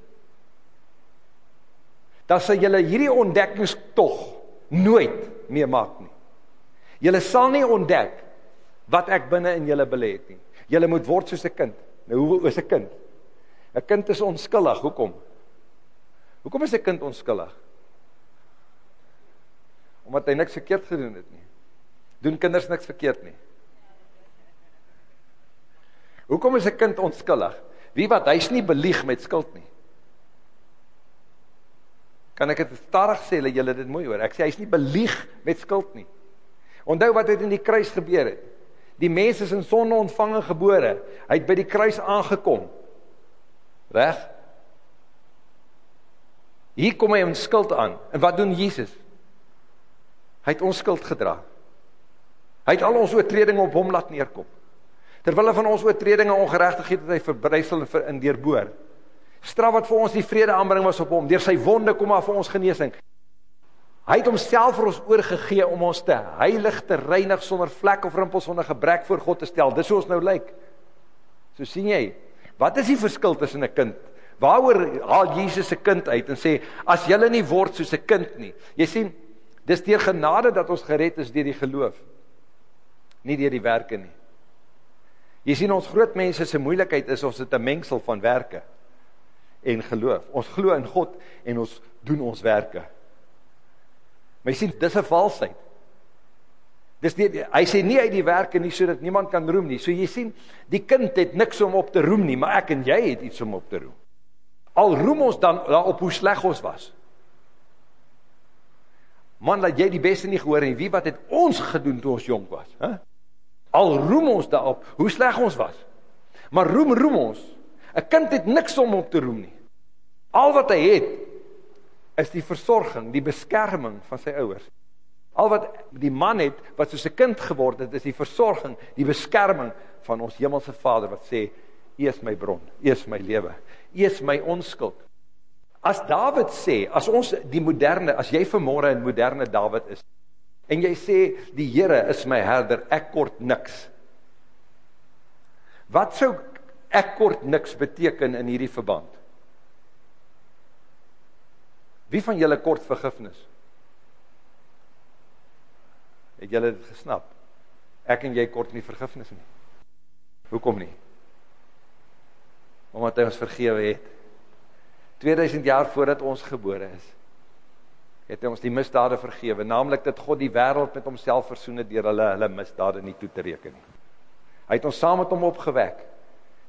dan sal julle hierdie ontdekkingstog nooit meemaak nie. Julle sal nie ontdek wat ek binne in julle belê het nie. Julle moet word soos 'n kind. Nou hoe is 'n kind? 'n Kind is onskuldig. Hoekom? Hoekom is 'n kind onskuldig? Omdat hy niks verkeerd gedoen het nie. Doen kinders niks verkeerd nie? Hoekom is 'n kind onskuldig? Wie wat hy's nie belieg met skuld nie. Kan ek dit stadig sê dat julle dit mooi hoor? Ek sê hy's nie belieg met skuld nie. Onthou wat het in die kruis gebeur het. Die mens is in sonde ontvang en gebore. Hy het by die kruis aangekom. Reg? Hier kom hy met skuld aan. En wat doen Jesus? Hy het ons skuld gedra. Hy het al ons oortredinge op hom laat neerkom. Terwille van ons oortredinge en ongeregtighede het hy verbrysel en in deurboor. Straf wat vir ons die vrede aanbring was op hom. Deur sy wonde kom maar vir ons genesing. Hy het homself vir ons oorgegee om ons te heilig, te reinig sonder vlek of rimpel sonder gebrek voor God te stel. Dis hoe ons nou lyk. So sien jy, wat is die verskil tussen 'n kind? Waaroor haal Jesus se kind uit en sê as jy nie word soos 'n kind nie. Jy sien, dis deur genade dat ons gered is deur die geloof. Nie deur die werke nie. Jy sien ons groot mense se moeilikheid is ons het 'n mengsel van werke en geloof. Ons glo in God en ons doen ons werke. Maar jy sien dis 'n valsheid. Dis nie hy sê nie uit die werke nie sodat niemand kan roem nie. So jy sien, die kind het niks om op te roem nie, maar ek en jy het iets om op te roem. Al roem ons dan daarop hoe sleg ons was. Man, laat jy die beste nie gehoor en wie wat het ons gedoen toe ons jonk was, hè? Al roem ons daarop hoe sleg ons was. Maar roem roem ons. 'n Kind het niks om op te roem nie. Al wat hy het is die versorging, die beskerming van sy ouers. Al wat die man het, wat soos 'n kind geword het, is die versorging, die beskerming van ons hemelse Vader wat sê, U is my bron, U is my lewe, Is my onskuld. As Dawid sê, as ons die moderne, as jy vanmôre 'n moderne Dawid is en jy sê die Here is my herder, ek kort niks. Wat sou ek kort niks beteken in hierdie verband? Wie van julle kort vergifnis? Het julle dit gesnap? Ek en jy kort nie vergifnis nie. Hoekom nie? Omdat hy ons vergewe het. 2000 jaar voordat ons gebore is, het hy ons die misdade vergewe, naamlik dat God die wêreld met homself versoen het deur hulle hulle misdade nie toe te reken nie. Hy het ons saam met hom opgewek.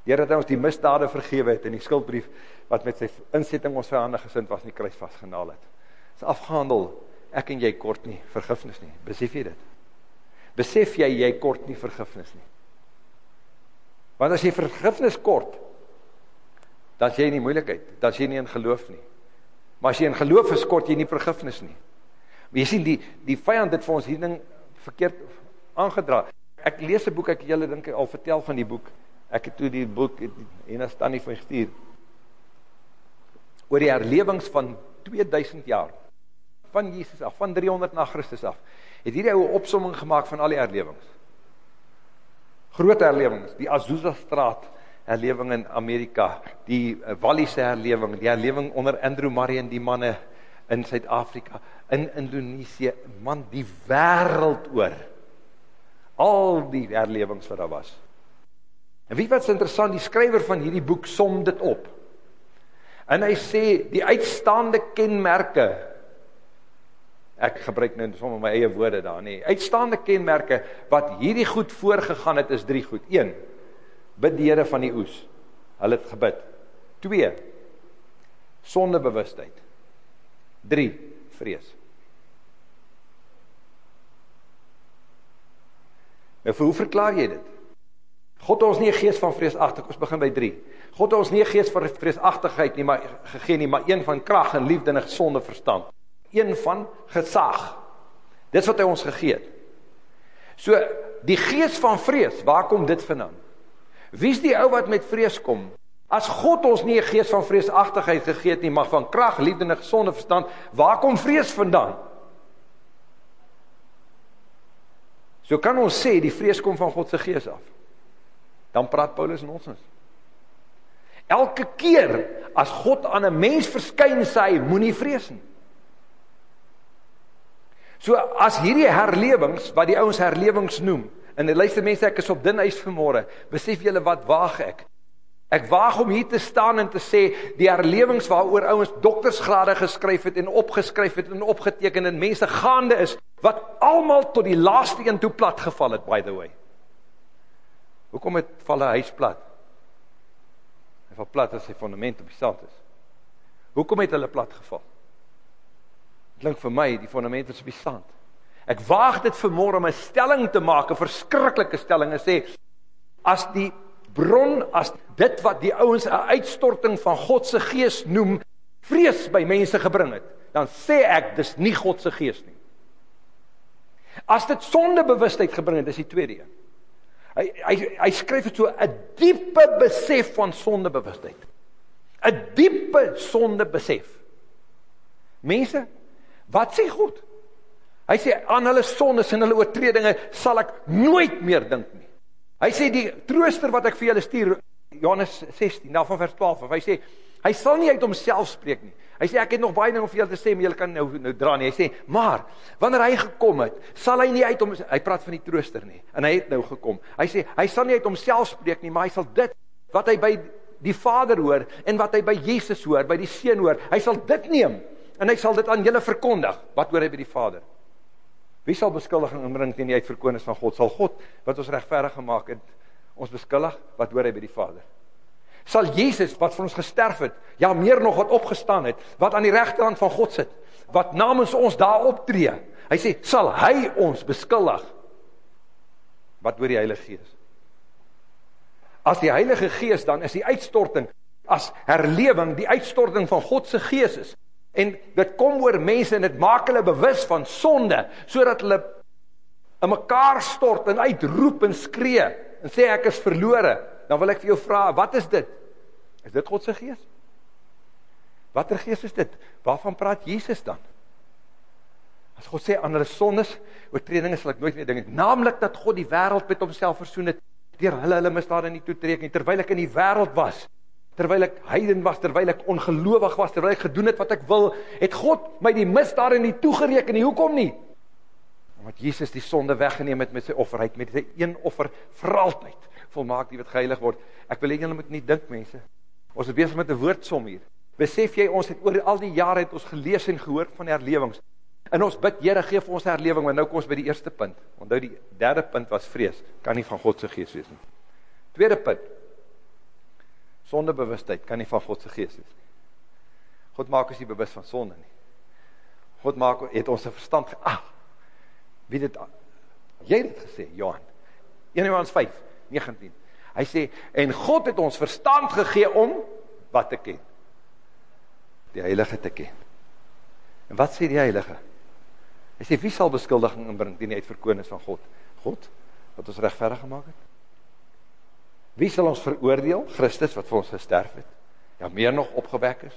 Deurdat hy ons die misdade vergewe het in die skuldbrief wat met sy insetting ons vyande gesind was in die kruis vasgenaal het. Dit is afgehandel. Ek en jy kort nie vergifnis nie. Besef jy dit? Besef jy jy kort nie vergifnis nie? Want as jy vergifnis kort, dan jy nie moeilikheid, dan jy nie in geloof nie. Maar as jy in geloof is, kort jy nie vergifnis nie. Maar jy sien die die vyand het vir ons hierdie ding verkeerd aangedra. Ek lees 'n boek, ek julle dink al vertel van die boek. Ek het toe die boek en as tannie van gestuur oor die herlewings van 2000 jaar van Jesus af, van 300 na Christus af. Het hierdie ou 'n opsomming gemaak van al die herlewings. Groot herlewings, die Azusa straat herlewing in Amerika, die Walliese herlewing, die herlewing onder Andrew Murray en die manne in Suid-Afrika, in Indonesië, man die wêreld oor. Al die herlewings wat daar was. En weet wat is interessant, die skrywer van hierdie boek som dit op. En hy sê die uitstaande kenmerke ek gebruik nou sommer my eie woorde daar nie. Uitstaande kenmerke wat hierdie goed voorgegaan het is drie goed. 1. Bid die Here van die oes. Hulle het gebid. 2. Sondebewustheid. 3. Vrees. Nou, hoe verklaar jy dit? God het ons nie 'n gees van vreesagtig, ons begin by 3. God het ons nie 'n gees van vreesagtigheid nie, maar gegee nie, maar een van krag en liefde en 'n gesonde verstand. Een van gesag. Dis wat hy ons gegee het. So die gees van vrees, waar kom dit vandaan? Wie's die ou wat met vrees kom? As God ons nie 'n gees van vreesagtigheid gegee het nie, maar van krag, liefde en 'n gesonde verstand, waar kom vrees vandaan? So kan ons sê die vrees kom van God se gees af dan praat Paulus nonsens. Elke keer as God aan 'n mens verskyn sê hy moenie vrees nie. So as hierdie herlewings wat die ouens herlewings noem en luister mense ek is op dun ys vanmôre, besef julle wat waag ek? Ek waag om hier te staan en te sê die herlewings waaroor ouens doktorsgrade geskryf het en opgeskryf het en opgeteken en mense gaande is wat almal tot die laaste een toe plat geval het by the way. Hoekom het val 'n huis plat? Hy val plat as sy fondament op die sand is. Hoekom het hulle plat geval? Dit klink vir my die fondament is op die sand. Ek waag dit vanmôre om 'n stelling te maak, 'n verskriklike stelling en sê as die bron as dit wat die ouens 'n uitstorting van God se gees noem, vrees by mense gebring het, dan sê ek dis nie God se gees nie. As dit sondebewustheid gebring het, is die tweede een. Hy hy hy skryf dit so 'n diepe besef van sondebewustheid. 'n Diepe sondebesef. Mense, wat sê God? Hy sê aan hulle sondes en hulle oortredinge sal ek nooit meer dink nie. Hy sê die trooster wat ek vir julle stuur Johannes 16 na van vers 12 of hy sê hy sal nie uit homself spreek nie. Hy sê ek het nog baie dinge om vir julle te sê, maar julle kan nou nou dra nie. Hy sê, maar wanneer hy gekom het, sal hy nie uit hom hy praat van die trooster nie. En hy het nou gekom. Hy sê hy sal nie uit homself spreek nie, maar hy sal dit wat hy by die Vader hoor en wat hy by Jesus hoor, by die Seun hoor, hy sal dit neem en hy sal dit aan julle verkondig wat hoor hy by die Vader. Wie sal beskuldiging inbring teen die uitverkoning van God? Sal God wat ons regverdig gemaak het ons beskuldig wat hoor hy by die Vader? sal Jesus wat vir ons gesterf het, ja meer nog wat opgestaan het, wat aan die regterhand van God sit, wat namens ons daar optree. Hy sê, sal hy ons beskuldig? Wat oor die Heilige Gees? As die Heilige Gees dan is die uitstorting as herlewing, die uitstorting van God se Gees is, En dit kom oor mense en dit maak hulle bewus van sonde, sodat hulle in mekaar stort en uitroep en skree en sê ek is verlore. Dan wil ek vir jou vra, wat is dit? Is dit God se gees? Watter gees is dit? Waarvan praat Jesus dan? As God sê aan hulle sondes, oortredinge sal ek nooit meer dink, naamlik dat God die wêreld met homself versoen het deur hulle hulle misdade nie toe trek nie terwyl ek in die wêreld was. Terwyl ek heiden was, terwyl ek ongelowig was, terwyl ek gedoen het wat ek wil, het God my die misdade nie toegereken nie. Hoekom nie? Omdat Jesus die sonde weggeneem het met sy offer, hy het met sy een offer vir altyd volmaak die wat geheilig word. Ek wil hê julle moet nie dink mense. Ons is besig met 'n woordsom hier. Besef jy ons het oor al die jare het ons gelees en gehoor van herlewings. En ons bid Here gee vir ons herlewing, want nou kom ons by die eerste punt. Onthou die derde punt was vrees, kan nie van God se gees wees nie. Tweede punt. Sondebewustheid kan nie van God se gees wees nie. God maak ons nie bewus van sonde nie. God maak het ons se verstand ah. Wie dit jy het dit gesê, Johan. 1 Johannes 5:19. Hy sê en God het ons verstand gegee om wat te ken. Die heilige te ken. En wat sê die heilige? Hy sê wie sal beskuldiging inbring teen die uitverkorenes van God? God wat ons regverdig gemaak het. Wie sal ons veroordeel? Christus wat vir ons gesterf het. Ja, meer nog opgewek is.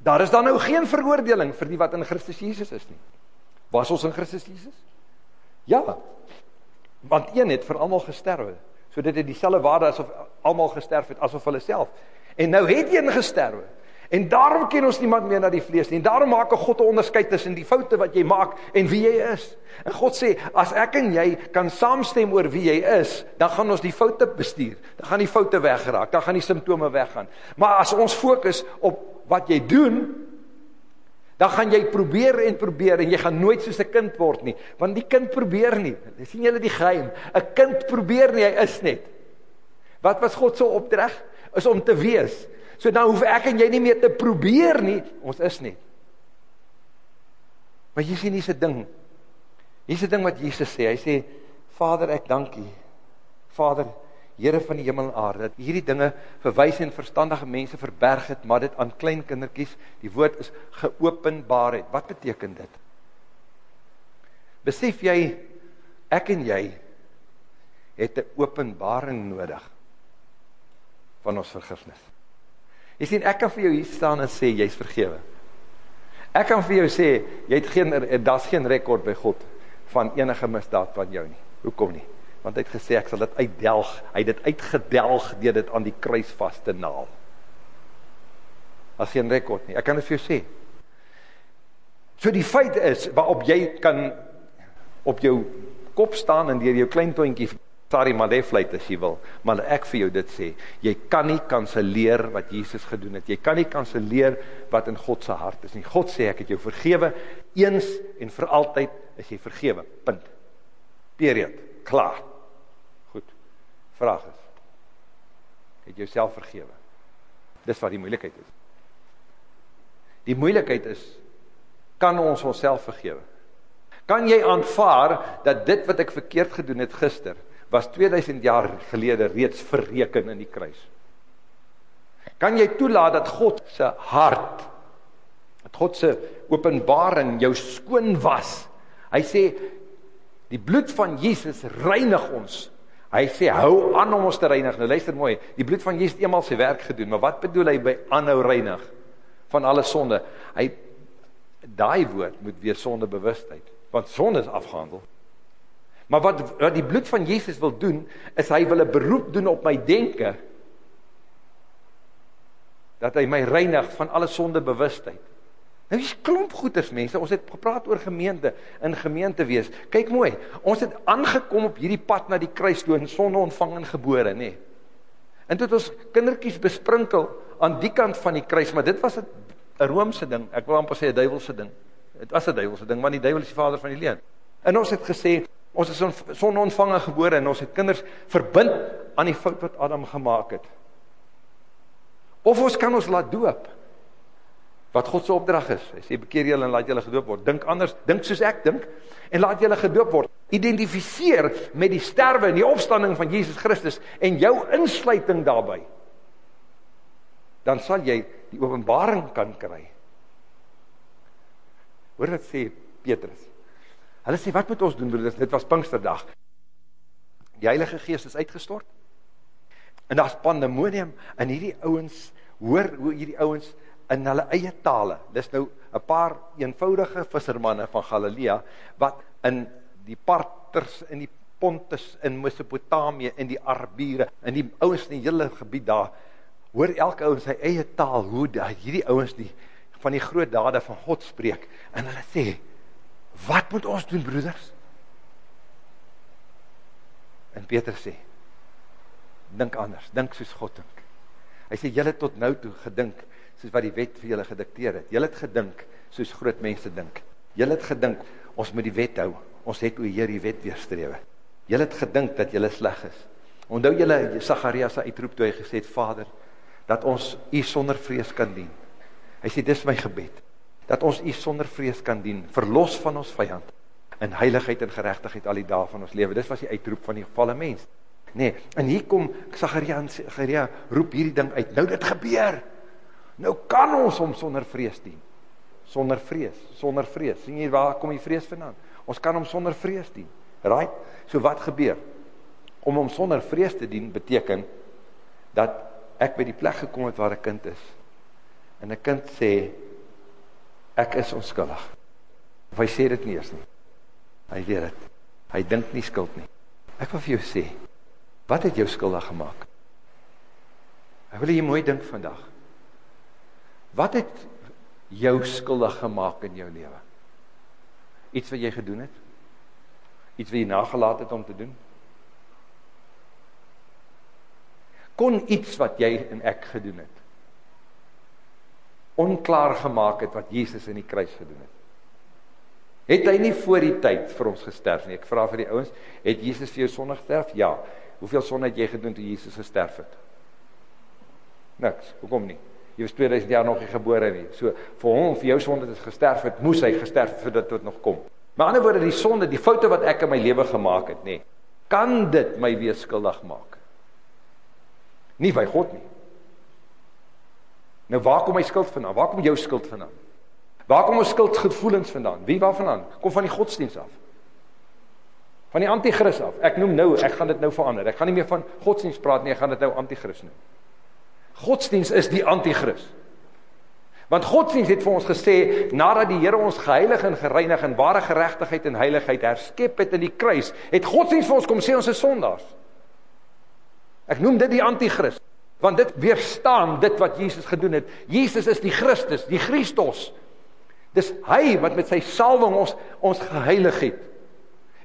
Daar is dan nou geen veroordeling vir die wat in Christus Jesus is nie. Was ons in Christus Jesus? Ja. Want een het vir almal gesterwe. So dit het dieselfde waarde asof almal gesterf het asof hulle self. En nou het een gesterwe. En daarom ken ons niemand meer na die vlees nie. En daarom maak God 'n onderskeid tussen die foute wat jy maak en wie jy is. En God sê, as ek en jy kan saamstem oor wie jy is, dan gaan ons die foute bestuur. Dan gaan die foute weggeraak, dan gaan die simptome weggaan. Maar as ons fokus op wat jy doen, dan gaan jy probeer en probeer en jy gaan nooit soos 'n kind word nie, want die kind probeer nie. Sien julle die geheim. 'n Kind probeer nie, hy is net. Wat was God se opdrag? Is om te wees. So dan hoef ek en jy nie meer te probeer nie, ons is nie. Maar jy sien hier's 'n ding. Hier's 'n ding wat Jesus sê. Hy sê: "Vader, ek dank U. Vader, Here van die hemel en aarde, dat hierdie dinge verwys en verstandige mense verberg het, maar dit aan klein kindertjies, die woord is geopenbaar het. Wat beteken dit? Besef jy ek en jy het 'n openbaring nodig van ons vergifnis. Jy sien, ek kan vir jou hier staan en sê jy's vergewe. Ek kan vir jou sê jy het geen daar's geen rekord by God van enige misdaad van jou nie. Hoekom nie? Want hy het gesê ek sal dit uitdelg. Hy het dit uitgedelg deur dit aan die kruis vas te naal. Daar's geen rekord nie. Ek kan dit vir jou sê. So die feit is waarop jy kan op jou kop staan en deur jou klein toontjie Sorry, maar lê fluit as jy wil, maar ek vir jou dit sê, jy kan nie kanselleer wat Jesus gedoen het. Jy kan nie kanselleer wat in God se hart is nie. God sê ek het jou vergewe eens en vir altyd is jy vergewe. Punt. Period. Klaar. Goed. Vraag is: Het jy jouself vergewe? Dis wat die moeilikheid is. Die moeilikheid is kan ons onsself vergewe? Kan jy aanvaar dat dit wat ek verkeerd gedoen het gister was 2000 jaar gelede reeds verreken in die kruis. Kan jy toelaat dat God se hart dat God se openbaring jou skoon was? Hy sê die bloed van Jesus reinig ons. Hy sê hou aan om ons te reinig. Nou luister mooi, die bloed van Jesus het eenmal sy werk gedoen, maar wat bedoel hy by aanhou reinig van alle sonde? Hy daai woord moet weer sondebewustheid, want sonde is afgehandel. Maar wat wat die bloed van Jesus wil doen, is hy wil 'n beroep doen op my denke dat hy my reinig van alle sonde bewustheid. Nou dis klomp goeters mense, ons het gepraat oor gemeente in gemeente wees. Kyk mooi, ons het aangekom op hierdie pad na die kruis toe in sonde ontvang en gebore, nê. Nee. En toe het ons kindertjies besprinkel aan die kant van die kruis, maar dit was 'n Romeinse ding. Ek wil amper sê 'n duiwelse ding. Dit was 'n duiwelse ding, want die duiwel is die vader van die leuen. En ons het gesê Ons is sonder ontvange gebore en ons het kinders verbind aan die fout wat Adam gemaak het. Of ons kan ons laat doop. Wat God se opdrag is. Hy sê bekeer julle en laat julle gedoop word. Dink anders, dink soos ek dink en laat julle gedoop word. Identifiseer met die sterwe en die opstanding van Jesus Christus en jou insluiting daarbey. dan sal jy die openbaring kan kry. Hoor wat sê Petrus. Hulle sê wat moet ons doen broeders? Dit was Pinksterdag. Die Heilige Gees is uitgestort. En daar's pandemonium en hierdie ouens hoor hoe hierdie ouens in hulle eie tale. Dis nou 'n paar eenvoudige vissermanne van Galilea wat in die parters in die Pontus in Mesopotamië en die Arabiere en die ouens in die hele gebied daar hoor elke ou in sy eie taal hoe daai hierdie ouens die van die groot dade van God spreek en hulle sê wat moet ons doen broeders? En Petrus sê dink anders. Dink soos God dink. Hy sê julle tot nou toe gedink soos wat die wet vir julle gedikteer het. Julle het gedink soos groot mense dink. Julle het gedink ons moet die wet hou. Ons het o Heer die wet weerstrewe. Julle het gedink dat julle sleg is. Onthou julle Sagarias se uitroep toe hy gesê het Vader dat ons u sonder vrees kan dien. Hy sê dis my gebed dat ons U sonder vrees kan dien, verlos van ons vyand in heiligheid en geregtigheid al die dae van ons lewe. Dis was die uitroep van die gevalle mens. Nee, en hier kom Sagaria en Sagaria roep hierdie ding uit. Nou dit gebeur. Nou kan ons hom sonder vrees dien. Sonder vrees, sonder vrees. sien jy waar kom die vrees vandaan? Ons kan hom sonder vrees dien. Right? So wat gebeur? Om hom sonder vrees te dien beteken dat ek by die plek gekom het waar 'n kind is En 'n kind sê ek is onskuldig. Of hy sê dit nie eens nie. Hy weet dit. Hy dink nie skuld nie. Ek wil vir jou sê, wat het jou skuldig gemaak? Ek wil jy mooi dink vandag. Wat het jou skuldig gemaak in jou lewe? Iets wat jy gedoen het? Iets wat jy nagelaat het om te doen? Kon iets wat jy en ek gedoen het onklaar gemaak het wat Jesus in die kruis gedoen het. Het hy nie voor die tyd vir ons gesterf nie? Ek vra vir die ouens, het Jesus vir jou sonde gesterf? Ja. Hoeveel sonde het jy gedoen toe Jesus gesterf het? Niks. Hoekom nie? Jy was 2000 jaar nog nie gebore nie. So vir hom vir jou sonde het gesterf het, moes hy gesterf het voordat dit nog kom. Maar ander woorde, die sonde, die foute wat ek in my lewe gemaak het, nê, kan dit my weer skuldig maak? Nie by God nie. Nou waar kom my skuld vandaan? Waar kom jou skuld vandaan? Waar kom ons skuldgevoelens vandaan? Wie waarvandaan? Kom van die godsdiens af. Van die anti-kris af. Ek noem nou, ek gaan dit nou verander. Ek gaan nie meer van godsdiens praat nie, ek gaan dit nou anti-kris noem. Godsdiens is die anti-kris. Want godsdiens het vir ons gesê nadat die Here ons geheilig en gereinig in ware geregtigheid en heiligheid herskep het in die kruis, het godsdiens vir ons kom sê ons is sondaars. Ek noem dit die anti-kris want dit weerstaan dit wat Jesus gedoen het. Jesus is die Christus, die Christus. Dis hy wat met sy salwing ons ons geheilig het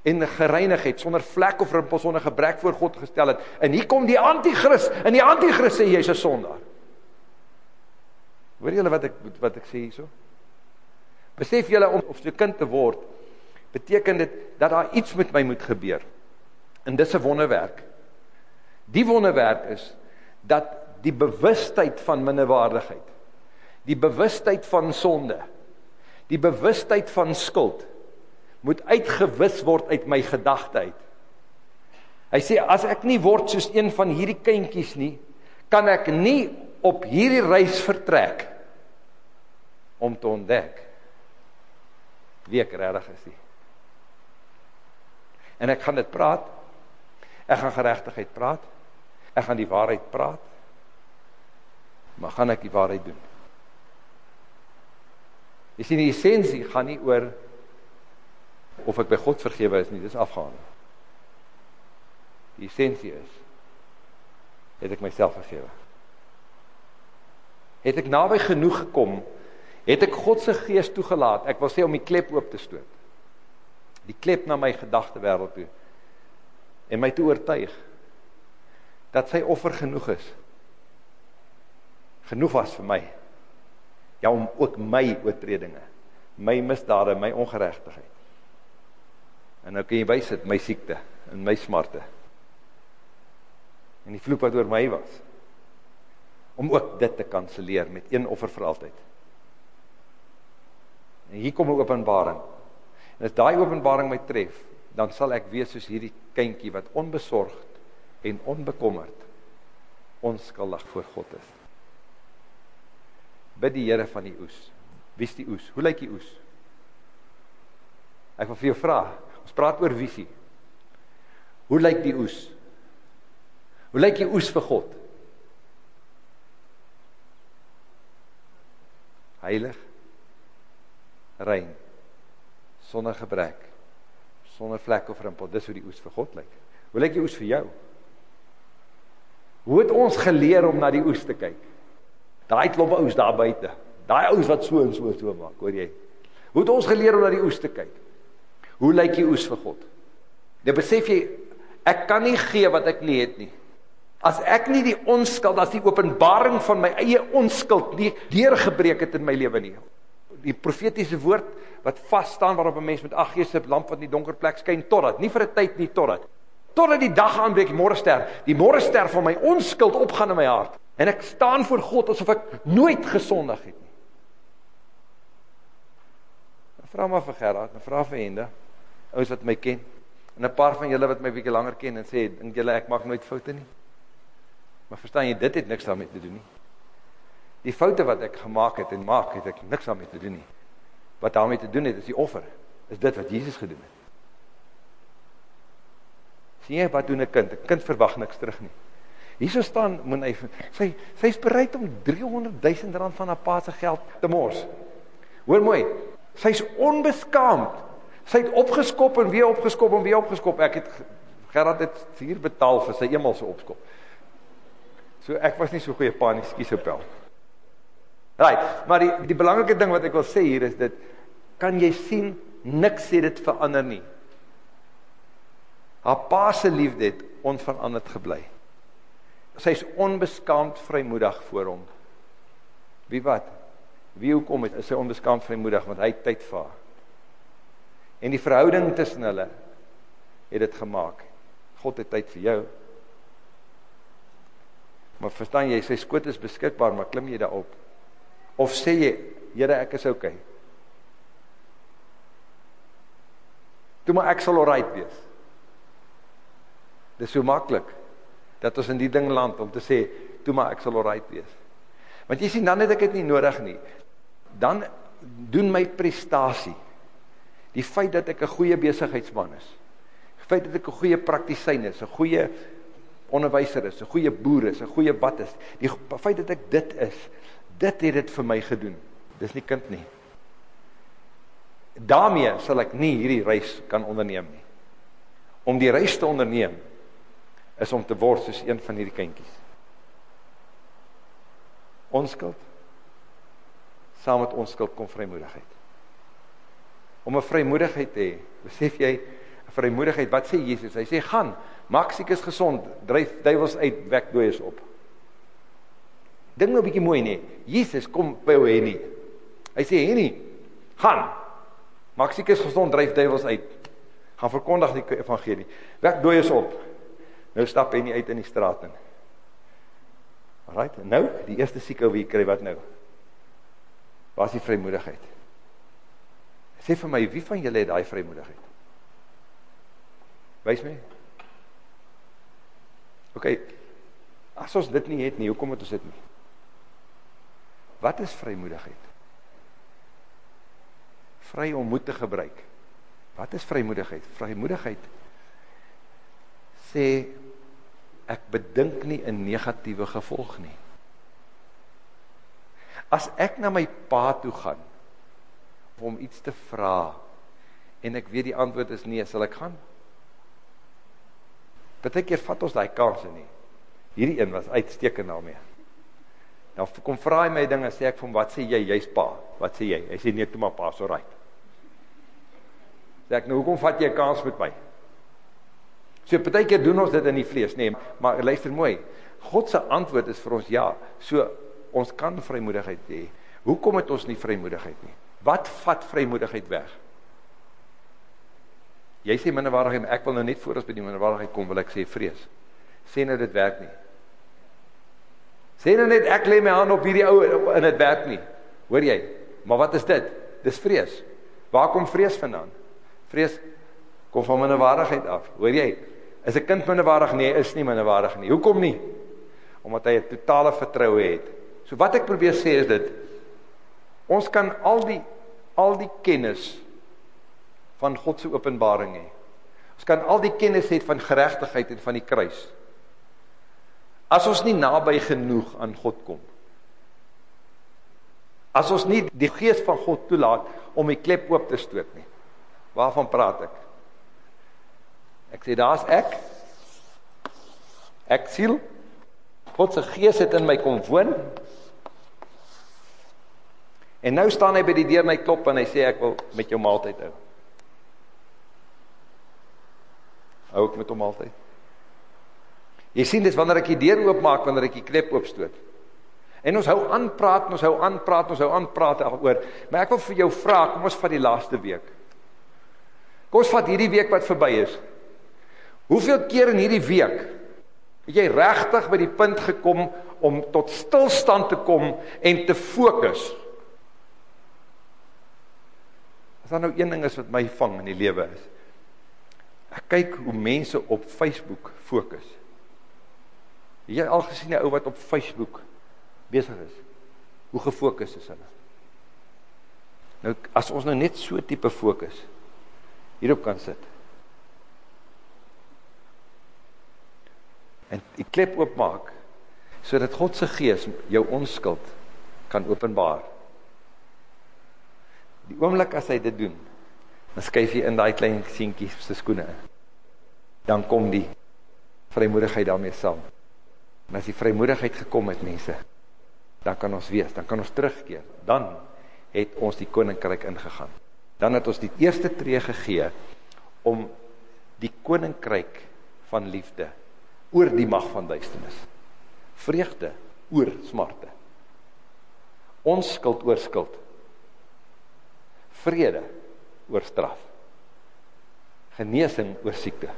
en gereinig het sonder vlek of rimpel sonder gebrek voor God gestel het. En hier kom die anti-kris. En die anti-kris sê jy's 'n sondaar. Hoor julle wat ek wat ek sê hierso? Besef julle om of 'n kind te word beteken dit dat daar iets met my moet gebeur. En dis 'n wonderwerk. Die wonderwerk is dat die bewustheid van minderwaardigheid, die bewustheid van sonde, die bewustheid van skuld moet uitgewis word uit my gedagte uit. Hy sê as ek nie word soos een van hierdie kindjies nie, kan ek nie op hierdie reis vertrek om te ontdek wie ek regtig is nie. En ek gaan dit praat. Ek gaan geregtigheid praat. Ek gaan die waarheid praat. Maar gaan ek die waarheid doen? Jy sien die essensie gaan nie oor of ek by God vergewe is nie, dis afgaan. Die essensie is het ek myself vergewe. Het ek naby genoeg gekom? Het ek God se gees toegelaat? Ek wil sê om die klep oop te stoot. Die klep na my gedagte wêreld toe en my te oortuig dat sy offer genoeg is. Genoeg was vir my. Ja om ook my oortredinge, my misdade, my ongeregtigheid. En nou kan jy bysit my siekte en my smarte. En die vloek wat oor my was. Om ook dit te kanselleer met een offer vir altyd. En hier kom 'n openbaring. En as daai openbaring my tref, dan sal ek wees soos hierdie kindjie wat onbesorgd en onbekommerd onskuldig voor God is. bid die Here van die oes. Wie's die oes? Hoe lyk die oes? Ek wil vir jou vra. Ons praat oor visie. Hoe lyk die oes? Hoe lyk die oes vir God? Heilig. Rein. Sonder gebrek. Sonder vlek of rimpel. Dis hoe die oes vir God lyk. Hoe lyk die oes vir jou? Hoe het ons geleer om na die oes te kyk? Daai klomp oes daar buite. Daai oes wat so en so so maak, hoor jy? Hoe het ons geleer om na die oes te kyk? Hoe lyk die oes vir God? Jy besef jy ek kan nie gee wat ek nie het nie. As ek nie die onskuld, as die openbaring van my eie onskuld nie deurgebreek het in my lewe nie. Die profetiese woord wat vas staan waarop 'n mens met ag gee se lamp wat in die donker plek skyn totdat, nie vir 'n tyd nie totdat. Totdat die dag aanbreek, die môrester, die môrester van my onskuld opgaan in my hart en ek staan voor God asof ek nooit gesondig het nie. Vra maar vir Gerard, vra vir Hende, ouens wat my ken. En 'n paar van julle wat my bietjie langer ken en sê dink julle ek maak nooit foute nie. Maar verstaan jy, dit het niks daarmee te doen nie. Die foute wat ek gemaak het en maak, het ek niks daarmee te doen nie. Wat daarmee te doen het is die offer. Is dit wat Jesus gedoen het. Sien jy wat doen 'n kind? 'n Kind verwag niks terug nie. Hierso staan moet hy sy sy's bereid om 300 000 rand van haar pa se geld te mors. Hoor mooi. Sy's onbeskaamd Sy het opgeskop en weer opgeskop en weer opgeskop. Ek het Gerard het hier betaal vir sy eenmalse opskop. So ek was nie so goeie pa nie, skus op wel. Right, maar die die belangrike ding wat ek wil sê hier is dit kan jy sien niks het dit verander nie. Haar pa se liefde het onveranderd gebly. Sy's onbeskaamd vrymoedig voor hom. Wie wat? Wie hoekom is sy onbeskaamd vrymoedig want hy het tyd vir haar. En die verhouding tussen hulle het dit gemaak. God het tyd vir jou. Maar verstaan jy, sy skoot is beskikbaar, maar klim jy daarop? Of sê jy, Here, ek is oukei. Okay. Toe maar ek sal alright wees. Dis so maklik dat ons in die ding land om te sê, toe maar ek sal alright wees. Want jy sien dan het ek dit nie nodig nie. Dan doen my prestasie die feit dat ek 'n goeie besigheidsman is. Die feit dat ek 'n goeie praktisyn is, 'n goeie onderwyser is, 'n goeie boer is, 'n goeie wat is. Die feit dat ek dit is, dit het dit vir my gedoen. Dis nie kind nie. daarmee sal ek nie hierdie reis kan onderneem nie. Om die reis te onderneem is om te word soos een van hierdie kindjies. Onskuld saam met onskuld kom vrymoedigheid om 'n vrymoedigheid te hê. Besef jy 'n vrymoedigheid? Wat sê Jesus? Hy sê gaan, maak siekes gesond, dryf duiwels uit, wek dooies op. Dink nou 'n bietjie mooi nê. Jesus kom by jou hê nie. Hy sê hê nie. Gaan. Maak siekes gesond, dryf duiwels uit. Gaan verkondig die evangelie. Wek dooies op. Nou stap hy nie uit in die straat in. Alraai, nou, die eerste sieke wie kry wat nou? Waar is die vrymoedigheid? Sê vir my, wie van julle het daai vrymoedigheid? Wys my. OK. As ons dit nie het nie, hoekom het ons dit nie? Wat is vrymoedigheid? Vry om moed te gebruik. Wat is vrymoedigheid? Vrymoedigheid sê ek bedink nie 'n negatiewe gevolg nie. As ek na my pa toe gaan om iets te vra en ek weet die antwoord is nee, sal ek gaan? Partykeer vat ons daai kanse nie. Hierdie een was uitstekend daarmee. Nou kom vra hy my dinge, sê ek hom, "Wat sê jy? Jy's pa. Wat sê jy?" Hy sê, "Nee, toe maar pa, so right." Sê ek, "Nou hoekom vat jy kans met my?" So partykeer doen ons dit in die vlees, nê, nee, maar luister mooi. God se antwoord is vir ons ja. So ons kan vrymoedigheid hê. Hoekom het ons nie vrymoedigheid nie? Wat vat vrymoedigheid weg? Jy sê minderwaardigheid, maar ek wil nou net voor ons by die minderwaardigheid kom, wil ek sê vrees. Sê nou dit werk nie. Sê nou net ek lê my hand op hierdie ou en dit werk nie. Hoor jy? Maar wat is dit? Dis vrees. Waar kom vrees vandaan? Vrees kom van minderwaardigheid af. Hoor jy? Is 'n kind minderwaardig? Nee, is nie minderwaardig nie. Hoekom nie? Omdat hy 'n totale vertroue het. So wat ek probeer sê is dit Ons kan al die al die kennis van God se openbaring hê. Ons kan al die kennis hê van geregtigheid en van die kruis. As ons nie naby genoeg aan God kom. As ons nie die gees van God toelaat om die klep oop te stoot nie. Waarvan praat ek? Ek sê daar's ek. Ek siel. God se gees het in my kom woon. En nou staan hy by die deur en hy klop en hy sê ek wil met jou maaltyd hou. Hou ek met hom maaltyd. Jy sien dis wanneer ek die deur oopmaak, wanneer ek die klep oopstoot. En ons hou aan praat, ons hou aan praat, ons hou aan praat daaroor. Maar ek wil vir jou vra, kom ons vat die laaste week. Kom ons vat hierdie week wat verby is. Hoeveel keer in hierdie week het jy regtig by die punt gekom om tot stilstand te kom en te fokus? As daar nou een ding is wat my vang in die lewe is. Ek kyk hoe mense op Facebook fokus. Het jy al gesien 'n ou wat op Facebook besig is? Hoe gefokus is hulle? Nou as ons nou net so tipe fokus hierop kan sit. En die klep oopmaak sodat God se gees jou onskuld kan openbaar. Die oomblik as hy dit doen, dan skuif jy in daai klein seentjie se skoene in. Dan kom die vrymoedigheid daarmee saam. En as die vrymoedigheid gekom het mense, dan kan ons wees, dan kan ons terugkeer. Dan het ons die koninkryk ingegaan. Dan het ons die eerste tree gegee om die koninkryk van liefde oor die mag van duisternis. Vreugde oor smarte. Onskuld oor skuld vrede oor straf. Genesing oor siekte.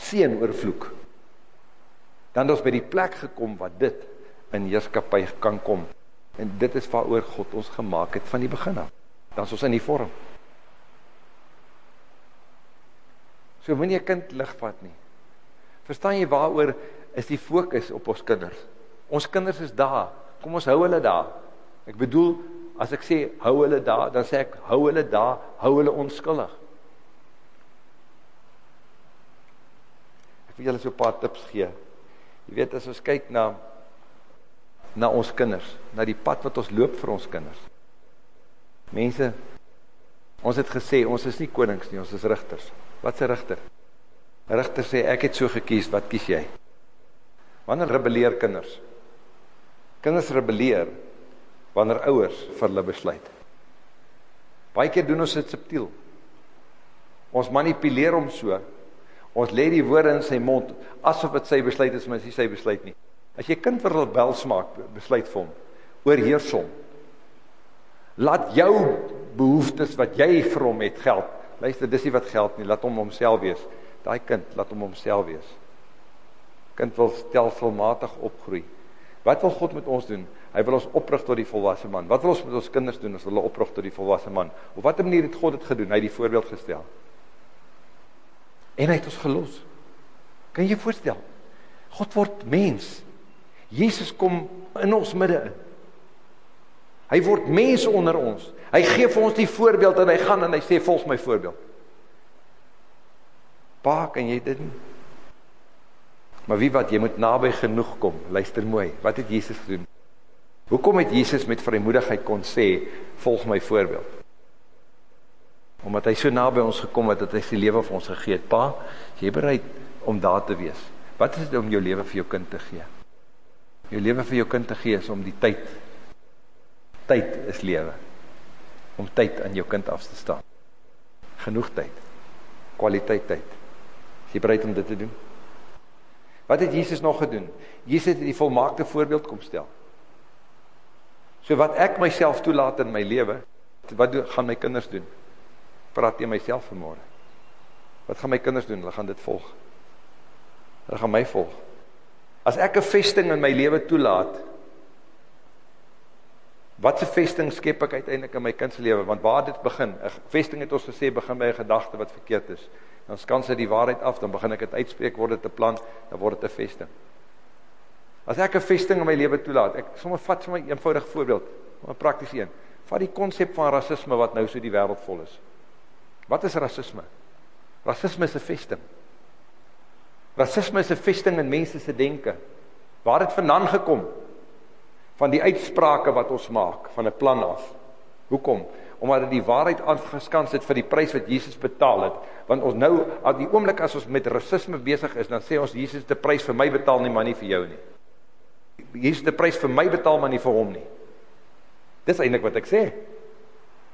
Seën oor vloek. Dan het ons by die plek gekom wat dit in heerskappy kan kom. En dit is waaroor God ons gemaak het van die begin af. Dan is ons in die vorm. So moenie 'n kind lig vat nie. Verstaan jy waaroor is die fokus op ons kinders? Ons kinders is daar. Kom ons hou hulle daar. Ek bedoel as ek sê hou hulle daar, dan sê ek hou hulle daar, hou hulle onskuldig. Ek wil julle so 'n paar tips gee. Jy weet as ons kyk na na ons kinders, na die pad wat ons loop vir ons kinders. Mense ons het gesê ons is nie konings nie, ons is rigters. Wat 'n rigter? 'n Rigter sê ek het so gekies, wat kies jy? Wanneer rebelleer kinders? Kinders rebelleer wanneer ouers vir hulle besluit. Baie keer doen ons dit subtiel. Ons manipuleer hom so. Ons lê die woorde in sy mond asof dit sy besluit is, maar dit is sy besluit nie. As jy kind vir rebel smaak, besluit vir hom, oorheers hom. Laat jou behoeftes wat jy vir hom het geld. Luister, dis nie wat geld nie, laat hom homself wees. Daai kind, laat hom homself wees. Kind wil stelselmatig opgroei. Wat wil God met ons doen? Hy wil ons oprig tot die volwasse man. Wat wil ons met ons kinders doen as hulle oprig tot die volwasse man? Op watter manier het God dit gedoen? Hy het die voorbeeld gestel. En hy het ons gelos. Kan jy voorstel? God word mens. Jesus kom in ons midde in. Hy word mens onder ons. Hy gee vir ons die voorbeeld en hy gaan en hy sê volg my voorbeeld. Pa, kan jy dit doen? Maar wie wat, jy moet naby genoeg kom. Luister mooi. Wat het Jesus gedoen? Hoekom het Jesus met vrymoedigheid kon sê, volg my voorbeeld? Omdat hy so naby ons gekom het dat hy sy lewe vir ons gegee het. Pa, jy bereid om daar te wees? Wat is dit om jou lewe vir jou kind te gee? Jou lewe vir jou kind te gee is om die tyd tyd is lewe. Om tyd aan jou kind af te staan. Genoeg tyd. Kwaliteit tyd. Is jy bereid om dit te doen? Wat het Jesus nog gedoen? Jesus het die volmaakte voorbeeld kom stel. So wat ek myself toelaat in my lewe, wat doen, gaan my kinders doen? Praat jy myself vanmôre? Wat gaan my kinders doen? Hulle gaan dit volg. Hulle gaan my volg. As ek 'n vesting in my lewe toelaat, wat 'n vesting skep ek uiteindelik in my kind se lewe? Want waar dit begin? 'n Vesting het ons gesê begin by 'n gedagte wat verkeerd is dan skans hy die waarheid af, dan begin ek dit uitspreek, word dit 'n plan, dan word dit 'n vesting. As ek 'n vesting in my lewe toelaat, ek sommer vat sommer 'n eenvoudige voorbeeld, 'n praktiese een. Vat die konsep van rasisme wat nou so die wêreld vol is. Wat is rasisme? Rasisme is 'n vesting. Rasisme is 'n vesting in mense se denke. Waar het vandaan gekom? Van die uitsprake wat ons maak van 'n plan af. Hoekom? Omdat dit die waarheid aangeskans het vir die prys wat Jesus betaal het. Want ons nou, op die oomblik as ons met rasisme besig is, dan sê ons Jesus het 'n prys vir my betaal nie, maar nie vir jou nie. Jesus het 'n prys vir my betaal, maar nie vir hom nie. Dis eintlik wat ek sê.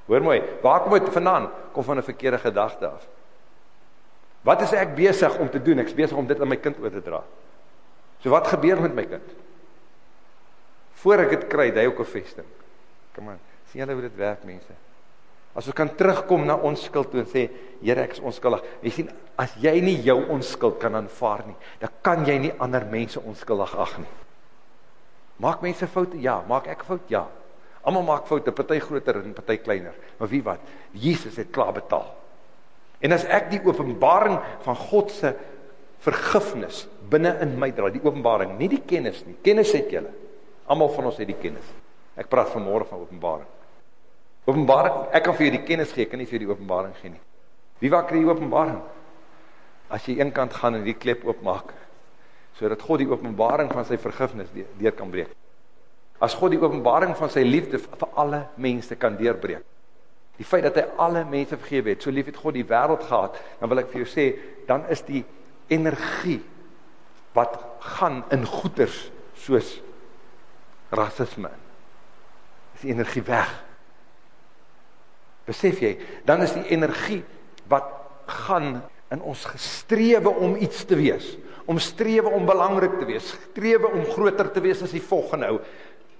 Hoor mooi, waar kom dit vandaan? Kom van 'n verkeerde gedagte af. Wat is ek besig om te doen? Ek's besig om dit aan my kind oor te dra. So wat gebeur met my kind? Voor ek dit kry, hy ook 'n vesting. Kom aan, sien julle hoe dit werk mense? As ons kan terugkom na ons skuld toe en sê, Here, ek is onskuldig. Jy sien, as jy nie jou onskuld kan aanvaar nie, dan kan jy nie ander mense onskuldig ag nie. Maak mense foute? Ja, maak ek fout? Ja. Almal maak foute, party groter en party kleiner. Maar wie wat? Jesus het klaar betaal. En as ek die openbaring van God se vergifnis binne in my dra, die openbaring, nie die kennis nie. Kennis het julle. Almal van ons het die kennis. Ek praat vanmôre van openbaring. Openbaring, ek kan vir jou die kennis gee, ek kan nie vir jou die openbaring gee nie. Wie wat kry die openbaring? As jy eenkant gaan en die klep oopmaak, sodat God die openbaring van sy vergifnis deur kan breek. As God die openbaring van sy liefde vir alle mense kan deurbreek. Die feit dat hy alle mense vergewe het, so lief het God die wêreld gehad, dan wil ek vir jou sê, dan is die energie wat gaan in goeders soos rasisme. Is die energie weg. Besef jy, dan is die energie wat gaan in ons gestrewe om iets te wees, om strewe om belangrik te wees, strewe om groter te wees as die volgende ou.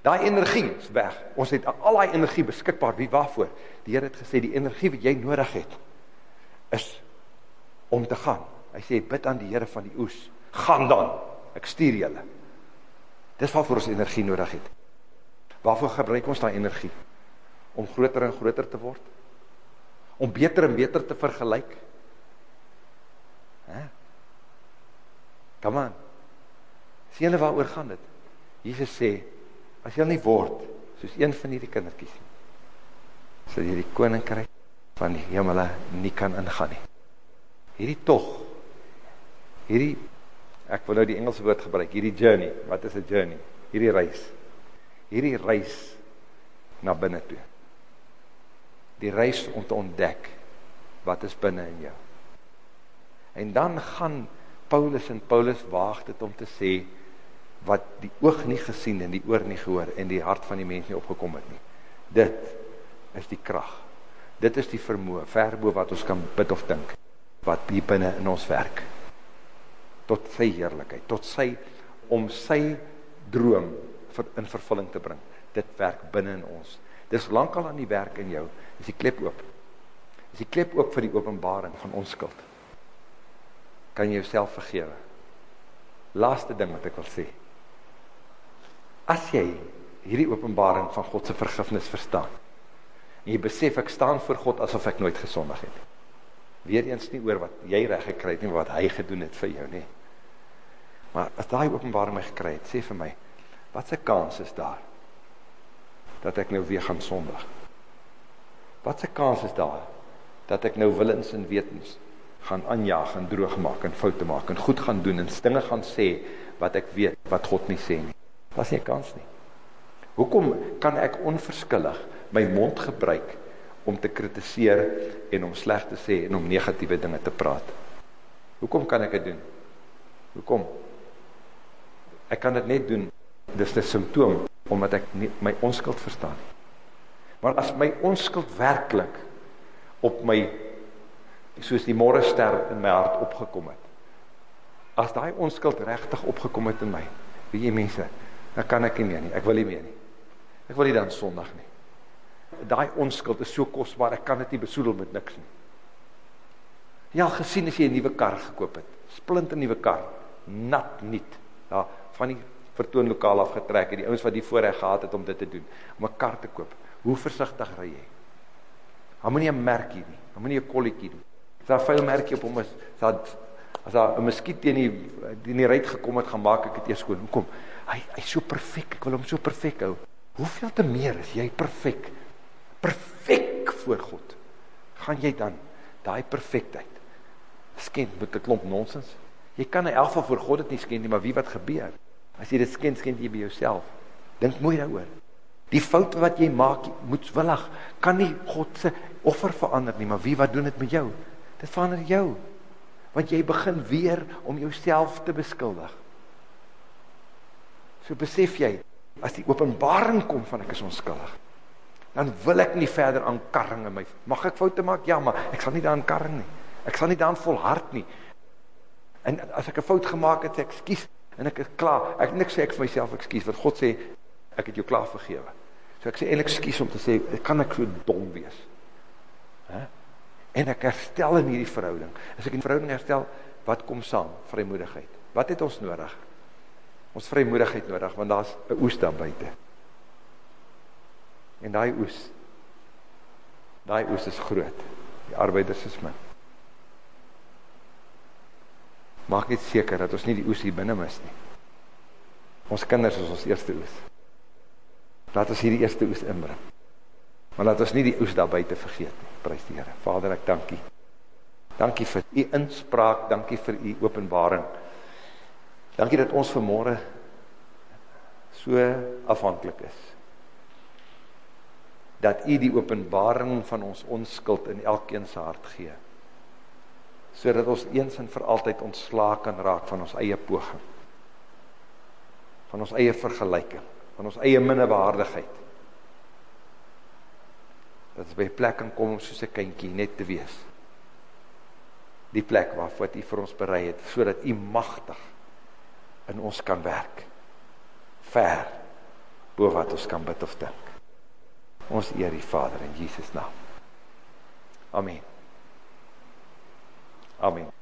Daai energie is weg. Ons het al daai energie beskikbaar. Wie waarvoor? Die Here het gesê die energie wat jy nodig het is om te gaan. Hy sê bid aan die Here van die oes. Gaan dan. Ek stuur julle. Dis waarvoor ons energie nodig het. Waarvoor gebruik ons daai energie? Om groter en groter te word? Om beter en beter te vergelyk? Hè? Kom aan. Sien julle waaroor gaan dit? Jesus sê as jy nie word soos een van hierdie kindertjies nie, sal jy die koninkryk van die hemele nie kan ingaan nie. Hierdie tog, hierdie, ek wil nou die Engelse woord gebruik, hierdie journey, wat is 'n journey? Hierdie reis. Hierdie reis na binne toe. Die reis om te ontdek wat is binne in jou. En dan gaan Paulus en Paulus waag dit om te sê wat die oog nie gesien en die oor nie gehoor en die hart van die mens nie opgekom het nie. Dit is die krag. Dit is die vermoë ver bo wat ons kan bid of dink wat hier binne in ons werk. Tot sy heerlikheid, tot sy om sy droom in vervulling te bring. Dit werk binne in ons. Dis lankal aan die werk in jou. Is die klep oop. Is die klep oop vir die openbaring van ons skuld. Kan jy jouself vergewe? Laaste ding wat ek wil sê. As jy hierdie openbaring van God se vergifnis verstaan. En jy besef ek staan voor God asof ek nooit gesondig het. Weereens nie oor wat jy reg gekry het nie, wat hy gedoen het vir jou nie. Maar as daai openbaring my gekry het, sê vir my, wat 'n kans is daar dat ek nou weer gaan sondig? Wat 'n kans is daar dat ek nou willens en wetens gaan aanjaag en droog maak en foute maak en goed gaan doen en dinge gaan sê wat ek weet wat God nie sê nie. Daar's nie 'n kans nie. Hoekom kan ek onverskillig my mond gebruik om te kritiseer en om sleg te sê en om negatiewe dinge te praat? Hoekom kan ek dit doen? Hoekom? Ek kan dit net doen. Dis 'n simptoom omdat ek nie my onskuld verstaan nie. Maar as my onskuld werklik op my soos die môre ster in my hart opgekom het. As daai onskuld regtig opgekom het in my, weet jy mense, dan kan ek nie meer nie. Ek wil nie meer nie. Ek wil nie dan Sondag nie. Daai onskuld is so kosbaar, ek kan dit nie besoedel met niks nie. Jy al gesien as jy 'n nuwe kar gekoop het, splinte nuwe kar, nat nuut. Ja, van die vertoonlokaal af getrek het die ouens wat die voorreg gehad het om dit te doen, om 'n kar te koop. Hoe versigtig ry jy? Hou moenie 'n merkie nie. Hou moenie 'n kolletjie nie. As daar vuil merkie op hom is, as as daar 'n muskiet teen die die nie ry gekom het, gaan maak ek dit eers skoon. Hoekom? Hy hy's so perfek. Ek wil hom so perfek hou. Hoeveel te meer is jy perfek perfect voor God, gaan jy dan die perfectheid skend met een klomp nonsens? Jy kan in elk geval voor God het nie skend nie, maar wie wat gebeur? As jy dit skend, skend jy by jouself. Dink mooi daaroor. Die fout wat jy maak, moedswillig, kan nie God se offer verander nie, maar wie wat doen dit met jou? Dit verander jou. Want jy begin weer om jouself te beskuldig. So besef jy, as die openbaring kom van ek is onskuldig, dan wil ek nie verder aan karring in my, mag ek foute maak? Ja, maar ek sal nie daan karring nie. Ek sal nie daan volhard nie. En as ek een fout gemaakt het, sê ek, skies, en ek is klaar. Ek niks sê ek vir myself, skies, wat God sê, ek het jou klaar vergewe. So ek sê eindelijk skies om te sê, kan ek so dom wees? He? En ek herstel in hierdie verhouding. As ek in verhouding herstel, wat kom saam? Vrymoedigheid. Wat het ons nodig? Ons vrymoedigheid nodig, want daar is een oes daar buiten. En die oes, die oes is groot. Die arbeiders is min. Maak net seker dat ons nie die oes hier binnen mis nie. Ons kinders is ons eerste oes. Laat ons hier die eerste oes inbring. Maar laat ons nie die oes daar buiten vergeet nie. Prijs die Heere. Vader, ek dankie. Dankie vir die inspraak, dankie vir die openbaring. Dankie dat ons vanmorgen so afhankelijk is. Dat u die openbaring van ons onskuld in elkeen sy hart gee. So dat ons eens en vir altyd ontsla kan raak van ons eie poging. Van ons eie vergelijking. Van ons eie minnewaardigheid. Dat ons by plek kan kom soos een kynkie net te wees. Die plek waarvoor wat u vir ons bereid het, so dat u machtig in ons kan werk. Ver, boven wat ons kan bid of dink. Ons eer die Vader in Jesus naam. Amen. Amen.